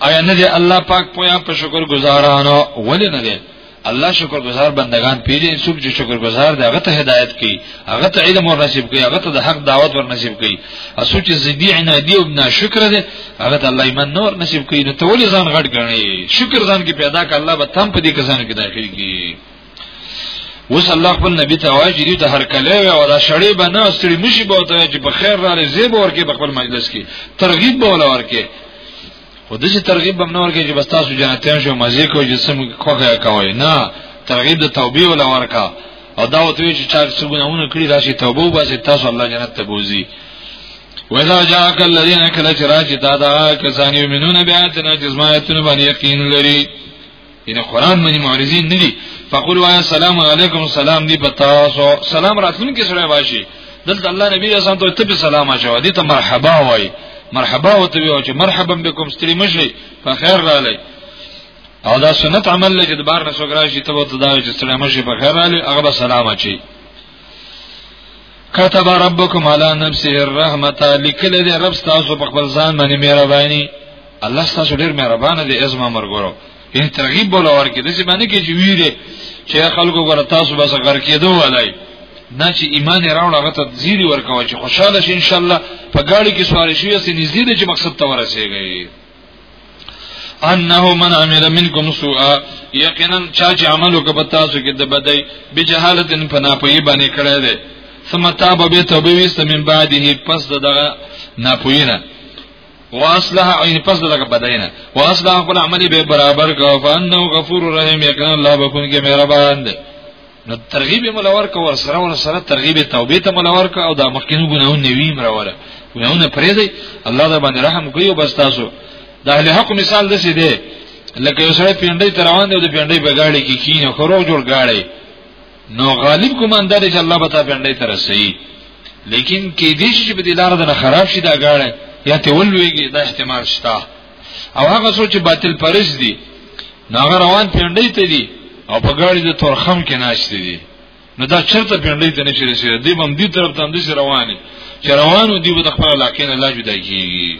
آیا نه دی الله پاک پویا په شکر گزارانو ولې نه دی الله شکر گزار بندگان پیری څوک چې شکر گزار دی هغه ته هدایت کوي هغه ته علم ور نصیب کوي هغه ته د حق دعوت ور نصیب کوي اسو چې زدی عنادی او ناشکر دی هغه ته الله ایمان نور نصیب کوي نو ته ولې ځان غټ غني شکر ځان کې پیدا ک الله به تم په دې کسان کې داخل کی اوس الله خپل نبی ته وایي چې دوی ته هر کله وي او دا شړې به نه ستړي نشي به ته چې په خیر را لزیب ورکه په خپل مجلس کې ترغیب به ولا ورکه خو د چې ترغیب به نه ورکه چې بس تاسو جنتیان شو مزه کوی چې سم کوه کوي نه ترغیب د توبې ولا ورکه او دا وته چې چا څه ګناونه کړی راشي توبه وباسي تاسو الله جنت ته بوزي وإذا جاءك الذين كلا چراج دادا کسانی یمنون بیاتنا جسمایتون باندې یقین لري ان قران منی معرضین ندی فقل وایا سلام علیکم سلام دی پتا سو سلام راتلون کې سره واشي دلته الله نبی رسول ته تب سلام اچو دي ته مرحبا وای مرحبا او ته وای چې مرحبا بكم ستری مشي په خیر رالی او دا سنت عمل لږ د بار نه سوګرا شي ته وته دا چې ستری مشي په خیر رالی هغه سلام اچي كتب ربكم على نفسه الرحمه لیکل دې رب تاسو په خپل ځان باندې مهرباني الله تاسو ډېر مهربان دي ازما مرګورو یعنی ترغیب بوله ورکې د څه باندې کې چې ویره چې خلکو ګره تاسو بس غر کېدو ولای نه چې ایمان راوړ هغه ته زیری ورکوي چې خوشاله شي ان شاء الله په ګاډي کې سوار شي چې نږدې چې مقصد ته ورسیږي انه من عمل منکم سوءا یقینا چا چې عمل وکړ په تاسو کې د بدی بجهالتن فنا په یی باندې کړی دی ثم تاب به توبه وست من بعده پس دغه ناپوینه واصلح عین پس دغه بدینه واصلح خپل عمل به برابر کو فانه غفور رحیم یقینا الله بكون کې مهربان دی نو ترغیب ملور کو ور سره ور سره ترغیب توبې ته ملور کو او دا مخکینو ګناهونه نیوی مروره ګناهونه پرې دی الله دا باندې رحم کوي او بس تاسو د اهل حق مثال دسی دی لکه یو سره پیندې تروان دی او د پیندې په گاډي کې کینه خورو جوړ گاډي نو غالب کوماندار چې الله به تا پیندې تر رسي لیکن کې دې چې په دې لار د خراب شي دا گاډي یا ته ولويږي دا احتمال شته او هغه سوچ باطل پرست دي ناغه روان پیندې ته دي او په ګاړي د تورخم کې ناشته دي نو دا چرته پیندې ته نشي رسیدي دی بم دي طرف ته اندې رواني چې روانو دی د خپل علاقې نه لا جدا کیږي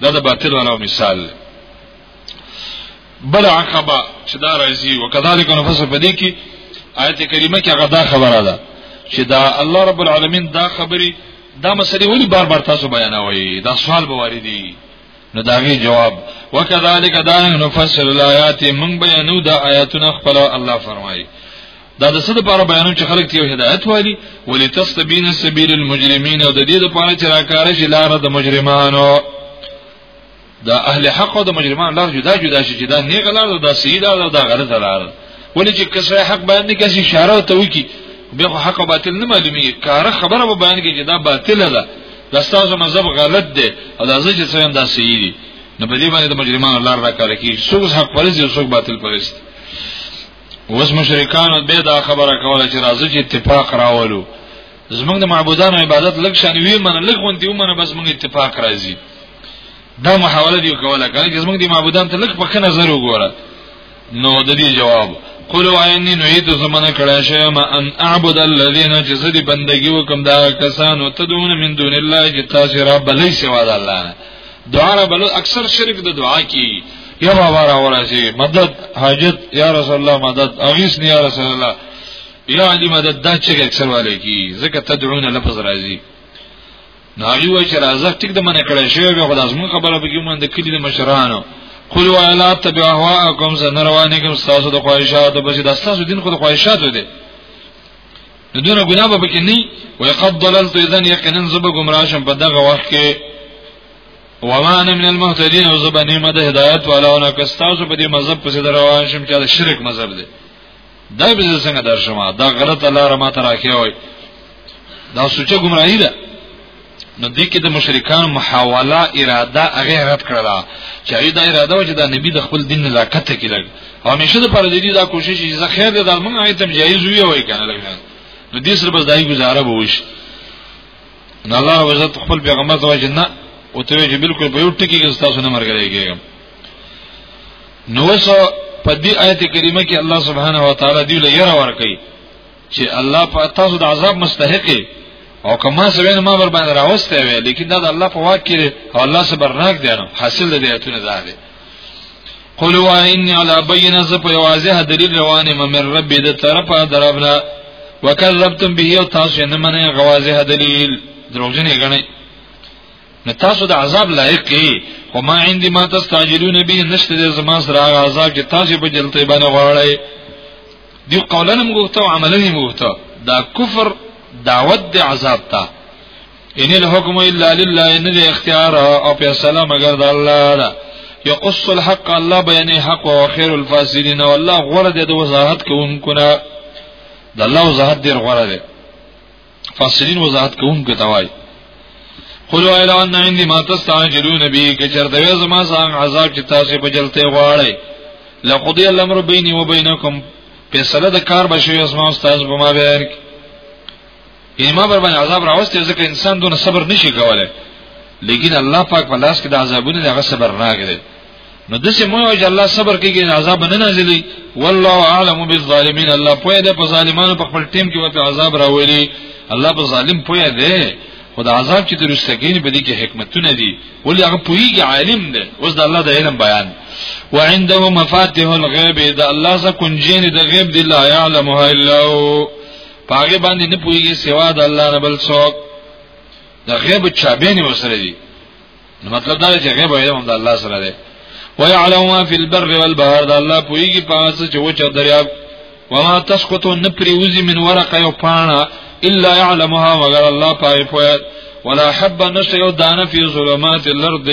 دا د باطل ولا مثال دی بل عقبه چې دا راځي وکذالک نفس په دې کې آیت کریمه کې هغه دا خبره ده چې دا الله رب العالمین دا خبري دا مسلې ولی بار بار تاسو بیانوي دا سوال به واردي نو داغي جواب وکذالک دانه نفسر الایات من بیانو دا آیاتونه خپل الله فرمایي دا د څه لپاره بیانو چې خلک یو هدایت والی ولی تستبین سبیل المجرمین او د دې لپاره چې راکاره شي لار د مجرمانو دا اهل حق او د مجرمانو لار جدا جدا شي چې دا نیغه لار دا سیده او دا غلط لار ولی چې کسره حق بیان نه کسي اشاره ته وکی به حق او باطل نه معلومي کار خبره به بیان کې چې دا باطل ده دا ستاسو مذهب غلط دی او دا ځکه چې هم دا صحیح دی نو په دې باندې د مجرمانو لار را کار کوي څوک حق پرځي او څوک باطل پرځي اوس مشرکان به دا خبره کوله چې راځي چې اتفاق راولو زمونږ د معبودانو عبادت لږ شان وی من لږ غونډي ومنه بس موږ اتفاق راځي دا محاوله دی کوله کله چې زمونږ د معبودان ته لږ په نظر وګوره نو د دې جواب قل وعینی نو ایت زمانه کړه شه ما ان اعبد الذین جسد بندگی وکم دا کسانو تدون من دون الله چې تاسو را بلې سوا د الله نه دعا را بل اکثر شرک د دعا کی یا بابا را ورسی مدد حاجت یا رسول الله مدد اغیث یا رسول الله یا علی مدد دا چې اکثر والے کی زکه تدعون لفظ راځي ناغي وای چې راځه ټیک د منه کړی شوی به خدای زمون خبره به کوم د کلی د مشرانو قل ولا تبع هواكم سنروانکم تاسو د خواهشاتو بچ د تاسو دین خو د خواهشاتو دی د دونه ګناه به کې نه وي قد ضللت اذا یقینا زب گمراه شم په دغه وخت کې وما انا من المهتدين وزبني مده هدايت ولا انا کستاسو په دې مذهب پسې روان شم چې د شرک مذهب دی دا به څنګه درشمه دا غلطه لار ما ته راکې وای دا سوچه گمراهی ده نو دې کې د مشرکان محاوله اراده هغه رد کړه چې ای دا اراده و چې دا نبی د خپل دین نزاکت ته کېلګ همیشه د پر دې دا کوشش چې زه خیر دې دال مونږه ایتم جایز وی وای کنه لګ نو دې سره بس دای گزاره به وش نو الله عزت خپل پیغمبر ته وایي نه او ته چې بالکل په یو ټکی کې تاسو نه مرګ لري کېږم نو سو په دې آیت کریمه کې الله سبحانه و تعالی دی له یره ور کوي چې الله په تاسو د عذاب مستحق او کما سوین ما بر باندې راوسته وی لیکن دا د الله په واک کې او الله صبرناک دی نو حاصل د دې ایتونه دا دی قل و ان علی بینه ز په واضح دلیل روانه ممر ربی د طرفه دربنا وکذبتم به او تاسو نه منه غواضح دلیل دروغجنې غنئ نو تاسو د عذاب لایق یې خو ما عندي ما تستعجلون به نشته د زما سره هغه عذاب چې تاسو په جلته باندې غواړئ دی قولا هم غوښته او عملا هم غوښته دا کفر دعوت د عذاب ته ان الحكم الا لله ان دي اختیار او فیصله مگر د الله ده یقص الحق الله بیان حق او خیر الفاسدین والله غره د وضاحت کوونکو نه د الله وضاحت ډیر غره ده فاصلین وضاحت کوم کتاوای قل ویل ان عندي ما تستعجلون به کچر د زما ځان عذاب چې تاسو په جلته غواړي لقضي الامر بيني وبينكم فیصله د کار بشوي اسما استاد په ما بیان یعنی ما بر باندې عذاب راوستي ځکه انسان دونه صبر نشي کولای لیکن الله پاک په لاس کې د عذابونو دغه صبر راګره نو د سه مو چې الله صبر کوي نه عذاب نه نازلي والله اعلم بالظالمین الله پوهه ده په ظالمانو په خپل ټیم کې ورته عذاب راولي الله په ظالم پوهه ده خدا عذاب چې درستګین به دي کې حکمتونه دي ولې هغه پوهیږي عالم ده اوس د الله د علم بیان وعنده مفاتيح الغيب ده الله ز کنجین د غیب دی لا يعلمها الا هو پاګه باندې نه پوهیږي سوا د الله نه بل څوک د غیب چابې نه وسره دي نو مطلب دا چې غیب علم د الله سره دی ويعلم ما في البر والبحر دا الله پويږي پاس چې وچ دریاب وما تسقط نپریوزی من ورقه یو پانا الا يعلمها مگر الله پای پوهه ولا حب نشي او دانه فی ظلمات الارض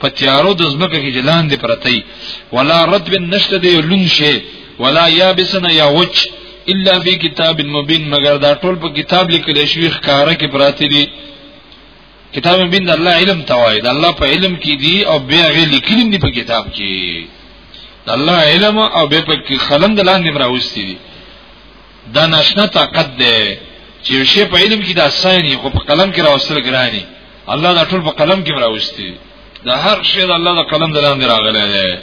پتیارو د زمکه کې جلان دی پرتی ولا رطب نشته دی لون شي ولا یابسنا یا وچ الا فی کتاب مبین مگر دا ټول په کتاب لیکل شوی ښکارا کې پراتی دي کتاب مبین د الله علم توای د الله په علم کې دی او بیا غي لیکلم دی په کتاب کې د الله علم او به په کې خلم د لاندې مراوستي دي دا ناشنا طاقت ده چې شی په علم کې د اسانی خو په قلم کې راوستل ګرانی الله دا ټول په قلم کې مراوستي د هر شی د الله د قلم د لاندې راغلی دی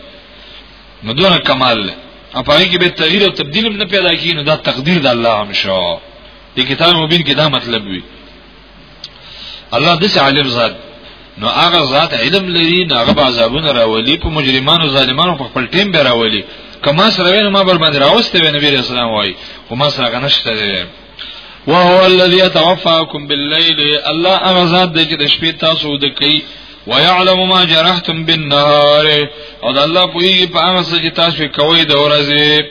نو دونه کمال ده او په کې به تغییر او تبديل نه پیدا کیږي نو دا تقدیر د الله هم شو د کتاب مبین کې دا مطلب وي الله د عالم ذات نو هغه ذات علم لري نه هغه عذابونه راولي په مجرمانو ظالمانو په خپل ټیم به راولي کما سره وینم ما بر باندې راوسته وینم نبی رسول الله وای خو ما سره غنښت دی وهو الذي يتوفاكم بالليل الله هغه ذات دی چې د شپې تاسو د کوي ويعلم ما جرحتم بالنهار او د الله په یی په هغه څه چې تاسو کوي د ورځې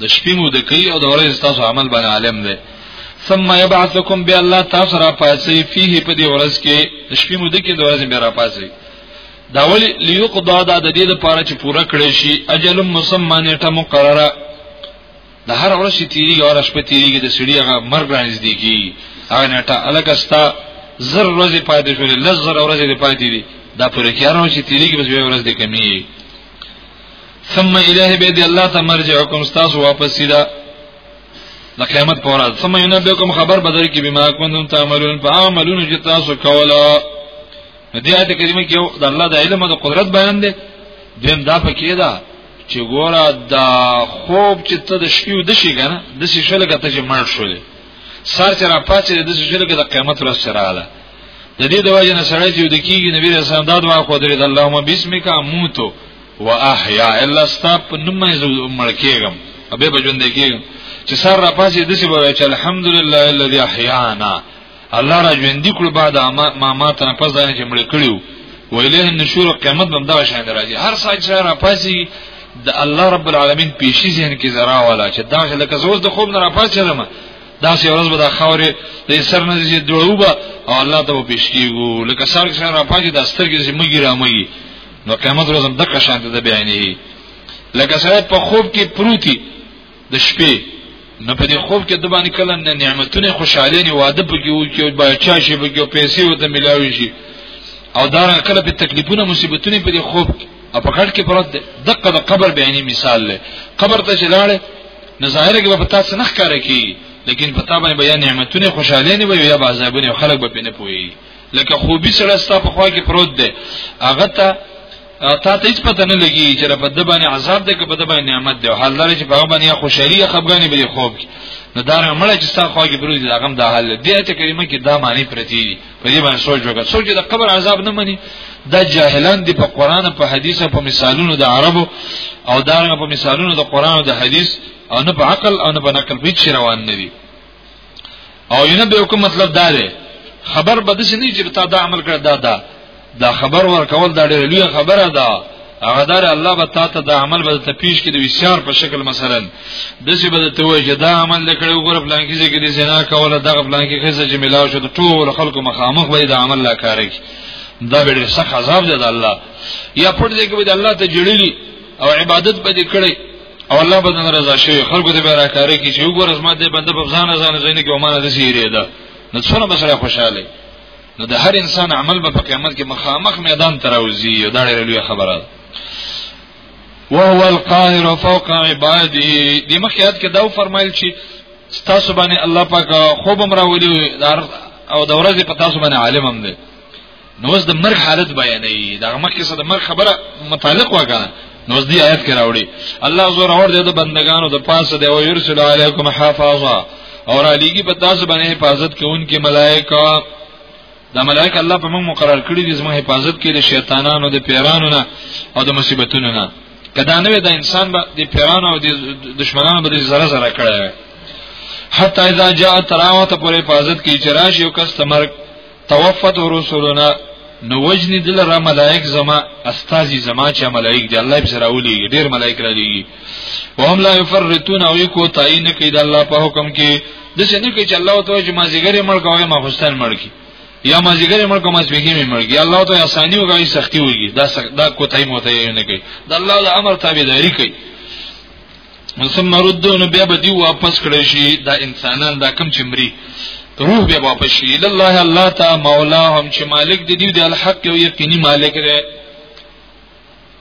د شپې مو د کوي او د ورځې تاسو عمل باندې عالم دی ثم يبعثكم بي الله تاسو را پاسي فيه په دې ورځ کې د شپې مو د کې د ورځې به را پاسي دا ولی ليقضا دا د دې لپاره چې پوره کړی شي اجل مسمى نیټه مقرره د هر ورځ چې تیریږي او شپه تیریږي د سړي هغه مرګ راځي کیږي هغه نیټه الګستا زر ورځې پاتې شولې لز زر ورځې پاتې دي دا پوره کیانو چې تیریږي بس یو ورځ دې کمی ثم الیه بيد الله تمرجعکم تاسو واپس سیدا د قیامت پر ورځ ثم ينبئکم خبر بدر کی بما کنتم تعملون فعملون چې تاسو کولا دې آیت کریمه کې د الله د علم او د قدرت بیان دی دیم دا پکې ده چې ګوره دا خوب چې ته د شپې د شي کنه د شي شل کته چې مړ شولې سار چې را پاتې د شي شل کته قیامت ورځ راغله د دې د وجه نه سره چې د کیږي نبی رسول الله دعا خو درې د اللهم بسمک اموتو واحیا الا استاب نمه ملکیګم ابه بجوند کیګم چې سر را پاسې د څه وای چې الحمدلله الذي احیانا الله را ژوند کړ بعد ما ما ته نه پز نه چې مړ کړیو ویله نشور قیامت بم دا شان راځي هر ساج سره را پاسې د الله رب العالمین پیشي ذهن کې زرا والا چې دا لکه زوز د خوب نه را پاسې دا سی ورځ به دا خاورې د سر نه چې جوړو به او الله ته پیش کیږو لکه سر کې سره پاجي د ستر کې چې مګی را مګی نو قیامت ورځ هم دغه شان ته بیانې لکه سره په خوب کې پروتي د شپې نو په دې خوب کې د باندې کله نه نعمتونه خوشاله نه واده پکې وو کې بچا شي پکې پیسې وته ملاوي شي او دا کله په تکلیفونه مصیبتونه په دې خوب او په کټ کې پروت دغه د قبر بیانې مثال لري قبر ته چې لاړې نو ظاهر کې په تاسو نه ښکار کی لیکن په تاسو باندې بیا نعمتونه خوشاله نه وي یا عذابونه خلک به پینې پوي لکه خوبي سره ستا په خوا کې پروت دی هغه ته تا ته هیڅ پته نه لګي چې په د باندې عذاب دی که په د باندې نعمت دی حال لري چې په باندې خوشحالي یا خپګانې به خوب کې نو دا رمړه چې ستا خو کې برو دي هغه د حال دی ته کریمه کې دا معنی پرتی دي په دې باندې سوچ وکړه څوک چې د قبر عذاب نه مني د جاهلان دی په قران په حدیث په مثالونو د عربو او دارنګ په مثالونو د قران او د حدیث او نه په عقل او نه په نقل هیڅ روان نه دي او ینه به کوم مطلب دا دی خبر به دې نه چې تا دا عمل کړ دا دا دا خبر ورکول دا ډېر لوی خبره ده هغه دار الله به تاسو د عمل به ته پیش کړي وشار په شکل مثلا د څه به ته وایي چې دا عمل لکړې وګوره پلان کې چې د زنا کوله دغه پلان کې خزه چې ملاو شو د ټول خلکو مخامخ به د عمل لا کاري دا به ډېر سخت عذاب دی د الله یا پټ دې کې به د الله ته جړلې او عبادت به دې کړې او الله به نه رضا شي خلکو ته به راکاري کې چې وګوره زما دې بنده په ځان ځان ځینې کې ومانه د سیری ده نو څونه به سره خوشاله نو د هر انسان عمل به په قیامت کې مخامخ میدان تراوزی او دا ډېر لوی خبره ده وهو القاهر فوق عباده د مخیات کې دا فرمایل چې تاسو باندې الله پاک خوب امر ولي او د ورځې په تاسو باندې عالم هم دی نو اوس د مرګ حالت بیانې دا مخکې څه د مرګ خبره متعلق وکړه نو دې آیت کې راوړي الله زور اور دې د بندگانو د پاسه دی او يرسل علیکم حافظا اور علیږي په تاسو باندې حفاظت کوونکې ملائکه دا ملائک الله په موږ مقرر کړی دي زموږ حفاظت کوي د شیطانانو د پیرانو نه او د مصیبتونو نه کدا نه دا انسان به د پیرانو او د دشمنانو به زره زره کړی حتی اذا جاء تراوت پر حفاظت کی چرایش یو کس تمرک توفت رسولنا نو وجنی دل را ملائک زما استازی زما چې ملائک دی الله به سراولی ډیر ملائک را لېږي وهم لا يفرتون او کو تعین کې د الله په حکم کې د څه نه کې چې الله تعالی چې ما زیګره مړ کوي ما خوستان مړ کی یا ما زیګره مړ کوم سپیږي مې مړ کی الله تعالی اسانی او غي سختی وږي دا دا کو تعین مو ته نه کوي د الله د امر تابعداري کوي ثم ردون بیا به دی واپس کړی شي دا انسانان دا کم چې مري روح بیا واپس شي الله الله تا مولاهم چې مالک دی دی الحق یو یقیني مالک دی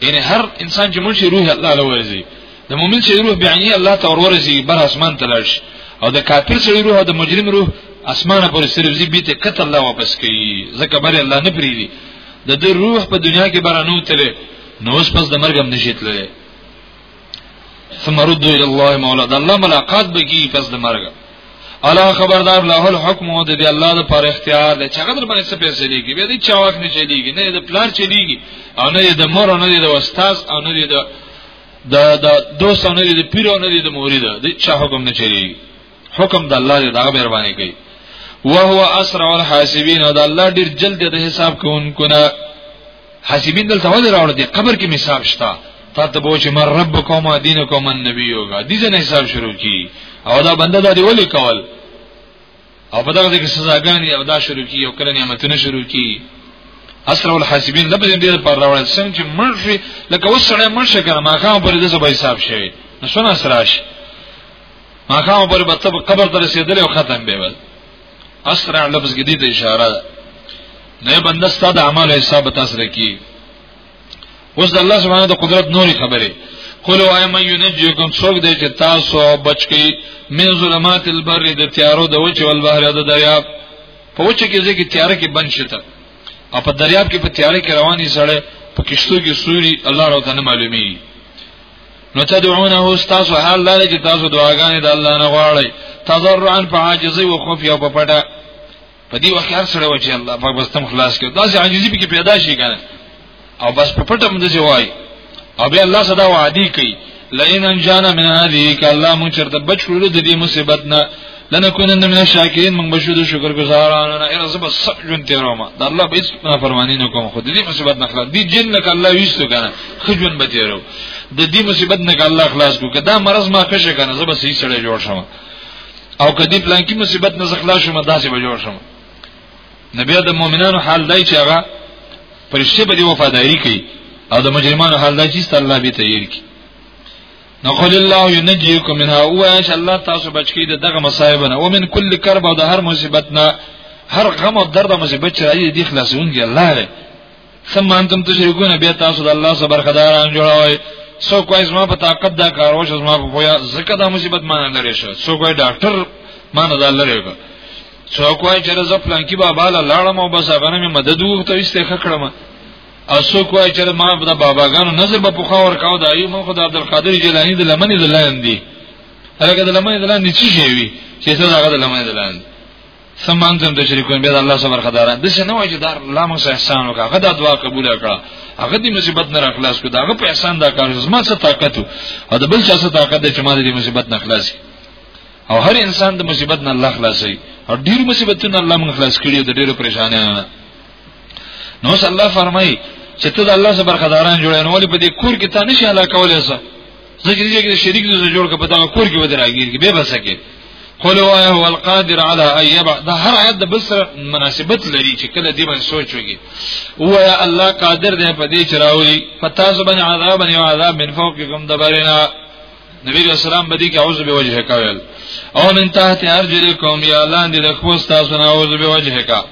یعنی هر انسان چې مرشي روح الله له ورزي د مؤمن چې روح بیانې الله ته ورورزي بر اسمان تلش او د کافر چې روح او د مجرم روح اسمان پر صرف زی بیت کته الله واپس کوي ځکه بر الله نه پریدي د دې روح په دنیا کې برانو تله نو اوس پس د مرګ هم نشیتله ثم ردوا الى الله مولا د الله ملاقات به کی پس د مرګ الا خبردار له الحكم د دی الله د پر اختیار د چغه در باندې څه پیسې لګي به دي چا وخت نه چلیږي نه د پلان چلیږي او نه د مور نه د استاد او نه د د د دوست نه د پیر نه د مرید د چا حکم نه چلیږي حکم د الله دی دا مهرباني کوي وهو اسرع الحاسبین او د الله ډیر جلد د حساب کوونکو نه حسیبین دلته ولې راوړل دي قبر کې حساب شتا تا ته بوچ مر رب کوم دین کوم نبی یوګه دي ځنه حساب شروع کی او دا بنده دا دی ولې کول او په دغه کې سزاګانی او دا شروع کی او کله نعمتونه شروع کی اسرع الحاسبین لپس دې پر راوړل څنګه چې مرشي لکه اوس سره مرشه کړه ما خام پر دې سبا حساب شوی نو سنا سراش ما خام پر بتب قبر ته رسیدل او ختم به ول اسرع لفظ کې دې ته اشاره ده نه بنده ستاسو اعمال حساب تاسو رکی اوس د الله سبحانه د قدرت نوري خبره قلو اي من ينجيكم څوک دی چې تاسو بچ کی من ظلمات البر د تیارو د وچ ول بحر د دریاب په وچ کې ځکه تیار کې بند شته او په دریاب کې په تیار کې رواني سره په کشتو کې سوري الله راو ته معلومي نو تدعونه استاسو حال لري چې تاسو دعاګانې د الله نه غواړئ تضرعا فعاجزي او خوف یو په پټه په دې وخت هر سره وچی الله پاک بس تم خلاص کړي دا چې عاجزي به پیدا شي کنه او بس په پټه مونږ ځي وای او به الله صدا وعده کوي لئن انجانا من هذه کله مونږ چرته بچو د دې مصیبت نه لنکونن من الشاکرین من بشو د شکر گزارانو نه انا زب سب جون تیروما د الله به هیڅ فرمانی نه کوم خو د دې مصیبت نه خلاص دي جن لک الله ویستو کنه خجون به تیرو د دې مصیبت نه الله خلاص کو کدا مرز ما کښه کنه زب سې سړی جوړ شم او کدی پلان کی مصیبت نه خلاص شم داسې به جوړ شم نبی د مؤمنانو حال دای چې هغه پرشته به وفاداری کوي او د مجرمانو حال دای چې الله به تیار کی نقول الله ينجيكم منها او ان شاء الله تاسو بچی د دغه مصايب نه او من کل کرب او د هر مصیبت نه هر غم او درد او مصیبت چې راځي دي خلاصون دی الله دی ثم انتم تشركون بیا تاسو د الله سره برخداران جوړوي سو کوی زما په طاقت دا کار وشه زما په پویا زکه دا مصیبت مان نه لري شو سو کوی ډاکټر مان دا لري کو سو کوی چې رزق پلان کې بابا لاړم او بس هغه مې مدد وغوښته ایسته خکړم اسو کوی چې ما په باباګانو نظر په پخا ور کاو دا یو مخ د عبد القادر جیلانی د لمنې د لاندې هرګه د لمنې د لاندې چی شي وي چې څه هغه د لمنې د لاندې سمان زم د شریکون بیا الله سره خداران د شنو وجه دار الله مو احسان وکړه هغه د دعا قبول کړه هغه د مصیبت نه خلاص کړه هغه په احسان دا کار زما څه طاقت او د بل چا څه طاقت د چې ما د مصیبت نه خلاص کړ او هر انسان د مصیبت نه الله خلاصي او ډیر مصیبتونه الله موږ خلاص کړي د ډیرو پریشانانو نو صلی الله فرمای چې ته د الله سره برخداران جوړې نو ولې په دې کور کې تا نشي الله کولای سره زګریږي چې شریک دې جوړ کړه په دا کور کې ودی راګیږي به بس کې قل هو هو القادر على ان يبعث دا هر عید بسر مناسبت لري چې کله دې باندې سوچ وږي هو یا الله قادر دې په دې چراوي پتا سبحان عذاب یو عذاب من فوقکم دبرنا نبی علیہ السلام بدی کې اعوذ به وجهه کول او من تحت ارجلکم یا لاندې د خپل تاسو نه اعوذ به وجهه کا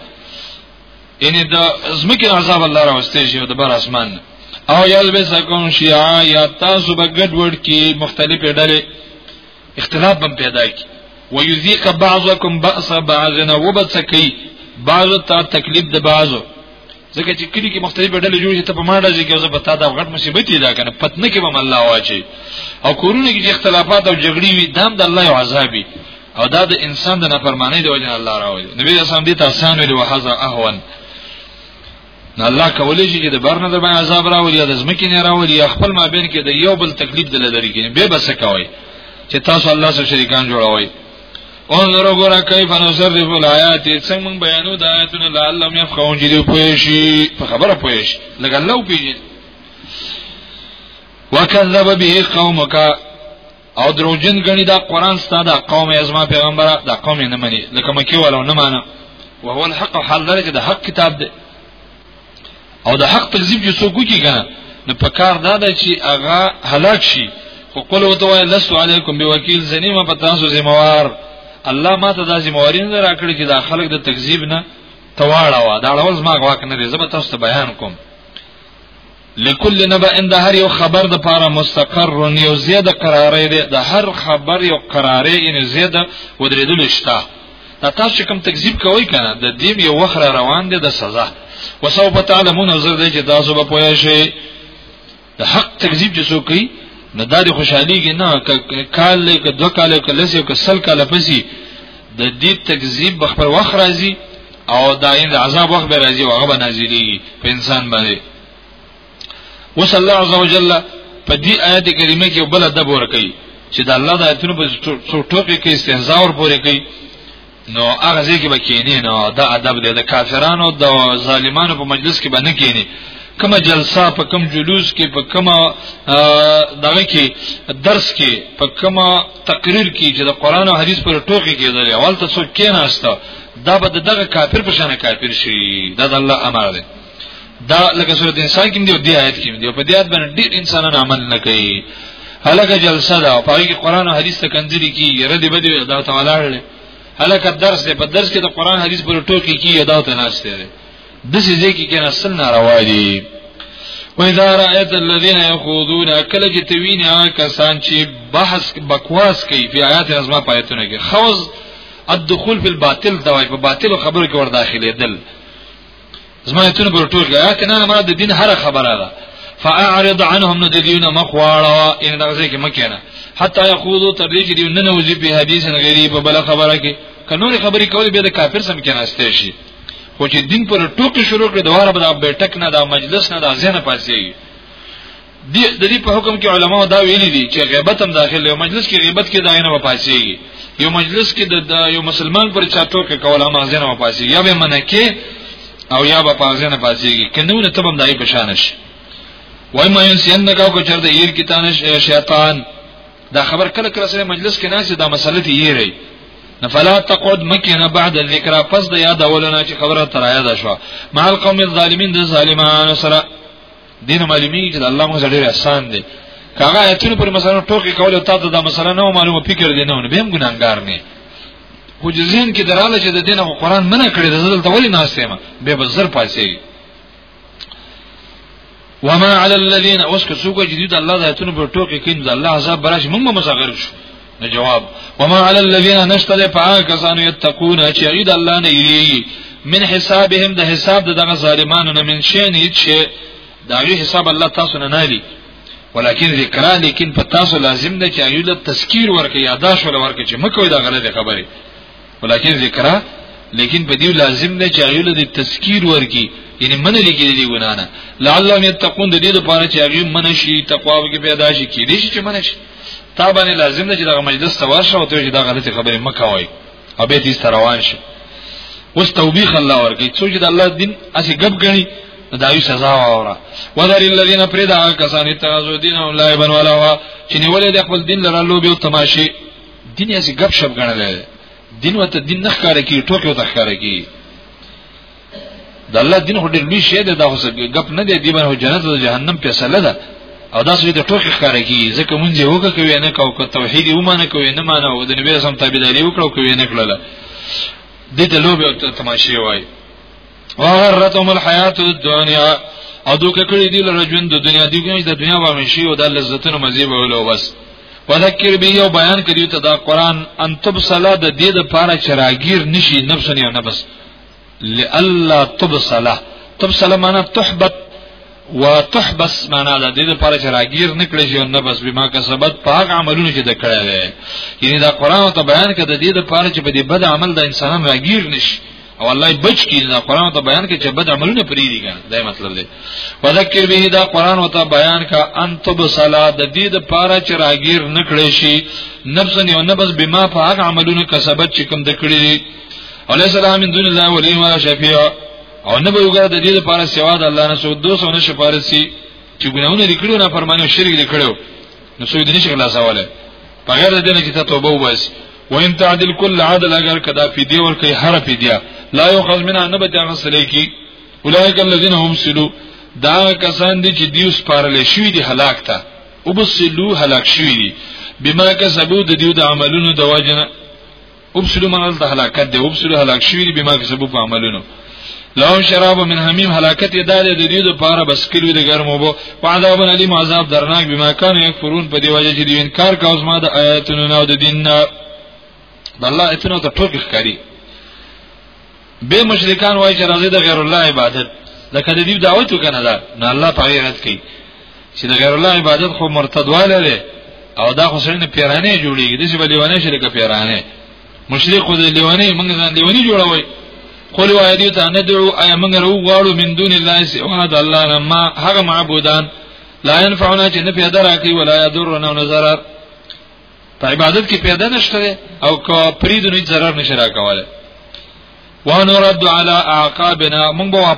یعنی د زمکه عذاب الله راوستي شي د بر اسمان او یلبسکم شیعا یا تاسو به ګډ وډ کې مختلفې ډلې اختلاف بم پیدا کی ويذيق بعضكم باس بعضنا وبسکی بعض ته تکلیف د بعضو ځکه چې کلی کې مختلفه ډلې جوړې شي ته په ماډه ځي کې اوس په تا دا غټ مصیبت دی دا کنه پتنه کې به الله واچي او کورونه کې اختلافات او جګړې وي دام د الله عذابي او دا د انسان د نافرمانی د وجه الله راوړي نبی رسول الله دې تاسو نه له حزا اهون نو الله کولای شي چې د برنه د باندې عذاب راوړي یا د زمکې نه راوړي یا خپل مابین کې د یو بل تکلیف دل لري کې به بس کوي چې تاسو الله سره شریکان جوړوي انظر غورا کیف نصرف الایات څنګه موږ بیانو د آیاتونو لعلهم يفقهون چې دوی پوه شي په خبره پوه شي لکه لو پیژني وکذب به قومک او دروژن غني دا قران ستاده قوم ازما پیغمبره دا قوم نه مني لکه مکی ولو نه مانه وهو الحق حال درجه د حق کتاب دی او د حق تکذیب چې څوک کوي کنه نو په کار دا دی چې هغه هلاک شي خو قل وته وای لست علیکم بوکیل زنیمه په تاسو ذمہوار الله ما ته دا ذمہواری نه راکړي چې دا خلک د تکذیب نه تواړه وا دا ډول ما غواک نه دي زه به تاسو ته بیان کوم لکل نبا ان د هر یو خبر د پاره مستقر یو زیاده قرارې ده د هر خبر یو قرارې ان زیاده ودریدل شته دا تاسو کوم تکذیب کوي کنه د دې یو وخت را روان دي د سزا وسوف تعلمون زر دې چې تاسو به پوه شئ د حق تکذیب چې څوک کوي نو دا د خوشحالي کې نه کال له ک دوه کال ک لسی ک سل کال پسی د دې تکذیب بخبر وخت راځي او داین د عذاب وخت به راځي او هغه به نازلېږي په انسان باندې وصلی الله عز وجل په دې آیت کریمه کې بل ادب ورکړي چې د الله د آیتونو په ټوټوکې کې استهزاء ور پورې کوي نو هغه ځکه به کینی نو دا ادب دی د کافرانو د ظالمانو په مجلس کې باندې کینی کومه جلسه په کوم جلوس کې په کومه دغه کې درس کې په کومه تقریر کې چې د قران او حدیث پر ټوکی کېدل اول ته څوک کېناسته دا به دغه کافر په شان کافر شي دا د الله امر دی دا لکه سورۃ النساء کې دی او دی آیت کې دی په دې آیت باندې ډیر انسانان عمل نه کوي هلکه جلسه دا او په کې قران او حدیث ته کنځري کیږي رد به دی دا تعالی هلکه درس دی په درس کې د قران حدیث پر ټوکی کیږي دا ته ناشته دی د څه ځکه کې نه سن ناروا دي وإذا رأيت الذين يخوضون کله چې توینه هغه کسان چې بحث بکواس کوي په آیات ازما پایتونه کې خوز الدخول فی الباطل دوای په باطل خبرو کې ور داخلي دل زما ایتونه ګور ټول غیا کنه ما د دین هر خبره ده فاعرض عنهم نو د دینه مخواړه ان دغه کې مکینه حتا یخوضو تر دې چې دینه نوځي په حدیث نه غیری په بل خبره کې کنوري خبرې کول به د کافر سم کې ناشته شي خو چې دین پر ټوکی شروع کړي دواره به د بیٹک نه د مجلس نه د ځنه پاسي دی د دې په حکم کې علما دا ویلي دي چې غیبت هم داخله یو مجلس کې غیبت کې داینه و پاسيږي یو مجلس کې د یو مسلمان پر چاټو کې کوله مازنه و پاسيږي یا به منکه او یا به پازنه پاسيږي کنه نه تبم دای په شان شي وای ما یسین نکاو کو چرته ایر کی تانش شیطان دا خبر کله کله سره مجلس کې ناس دا مسله دی یری فلا تقعد مکنا بعد الذکر پس د یاد اولنا چې خبره تر یاد شو مال قوم الظالمین د ظالمانو سره دین معلومیږي چې الله موږ ډېر احسان دی کاغه ایتونه پر مثلا ټوکی کول او تاسو دا مثلا نو معلومه فکر دی نه به هم ګناګار نه خو ځین کې دراله چې د دین او قران منع کړی د زړه تولې ناشته ما به بزر پاسي وما على الذين واسك سوق جديد الله ذاتونه په ټوکی کې د الله عذاب براش موږ مصغر شو نه جواب وما على الذين نشتل پاک کسانو یتقون چې عید الله نه یری من حسابهم د حساب دغه ظالمانو نه من شي نه چې داغه حساب الله تاسو نه نالي ولكن ذکر لیکن په تاسو لازم ده چې ایله تذکیر ورکړي یاداش ول ورکړي چې مکوې دا غلطه خبره ولکن ذکر لیکن په دې لازم نه چې ایله د تذکیر ورکی یعنی من لیکي دې ګنا نه لعلهم یتقون د دې لپاره چې هغه من شي تقوا وکي پیدا شي کې دې چې من شي تا باندې لازم نه چې دغه مجلس ته ورشه او ته چې دا غلطه خبره مکه وای او به دې روان شي اوس توبیخ الله ورکی څو چې د الله دین اسی غب غني دایو سزا وره وذر الذين پردا کسان اتخذوا دينهم لعبا ولهوا چې نیولې د خپل دین لره لوبي او تماشي دین یې غب شپ غنل دین وته دین نه ښکار کی ټوکې وته ښکار کی د الله دین خو ډېر لوی شی دی دا خو غب نه دی دی باندې جنت او جهنم په سره ده او دا سوی د ټوکې ښکار کی ځکه مونږ یې وګه کوي نه کو کو توحید یې ومانه کوي نه مانه او د نبی رسول تابعداري وکړو کوي نه کړل د دې لوبه او تماشې وای وغرتهم الحیات الدنیا او دوکه کړی دی لره ژوند د دنیا دی ګنج د دنیا باندې شی او د لذتونو مزي به ولو بس وذکر به یو بیان کړي ته دا قران ان تبصلا د دې د پاره چراغیر نشي نفس نه نفس لالا تبصلا تبصلا معنا تحبط وتحبس معنا د دې د پاره چراغیر نکړي شي نه بس بما کسبت پاک عملونه چې د کړه وي یعنی دا قران ته بیان کړي د دې د پاره چې په دې بد عمل د انسانان راګیر نشي او الله بچ کی دا قران ته بیان کې چې بد عملونه پری دي کنه دا مطلب دی فذکر به دا قران ته بیان کا ان تب صلا د دې د پاره چې راګیر نکړې شي نفس نه او نفس بما فاق عملونه کسبت چې کوم د کړی علی السلام من دون الله ولی ما شفیع او نه به وګړه د دې لپاره سوا د الله نه سو دوه سونه شفارسی چې ګناونه لیکلو نه فرمانه شرک لیکلو نو څوک دې نشي خلاصوله په غیر د دې چې ته توبه وباسي وان تعدل کل عدل اگر کدا فی دی ور کوي هر فی دی لا یو خزمنا نه بچا غسلې کی اولئک الذین هم سلو دا کسان دي چې دیو سپارل شوی دي هلاک تا وبسلو هلاک شوی دي بما کسبو د دیو د عملونو د واجنه ابسلو منل د هلاکت دی ابسلو هلاک شوی دی بما کسبو په عملونو لهم شراب من حمیم هلاکت یې داله د دې لپاره بس کلو د ګرمو بو وعذاب علیم عذاب درناک بما کان یکفرون په دی وجه چې دوی انکار کاوه ما د آیاتونو نو د دین نه الله اتنو ته ټوکی ښکاری به مشرکان وای چې راځي د غیر الله عبادت لکه د دې دعوت وکنه دا نه الله په غیرت کوي چې د غیر الله عبادت خو مرتدواله ده او دا خو سرنه پیرانه جوړیږي د څه بلیوانه شرک پیرانه مشرک خو د لیوانه موږ ځان لیوانی جوړوي قل وای دې ته نه دعو اي موږ رو غواړو من دون الله سوا د الله نه ما هغه معبودان لا ينفعنا چې نه پیدا راکړي ولا يضرنا نظر په عبادت کې پیدا نشته او که پریدو نه ضرر نشه راکواله وانورد علی اعقابنا مونږ به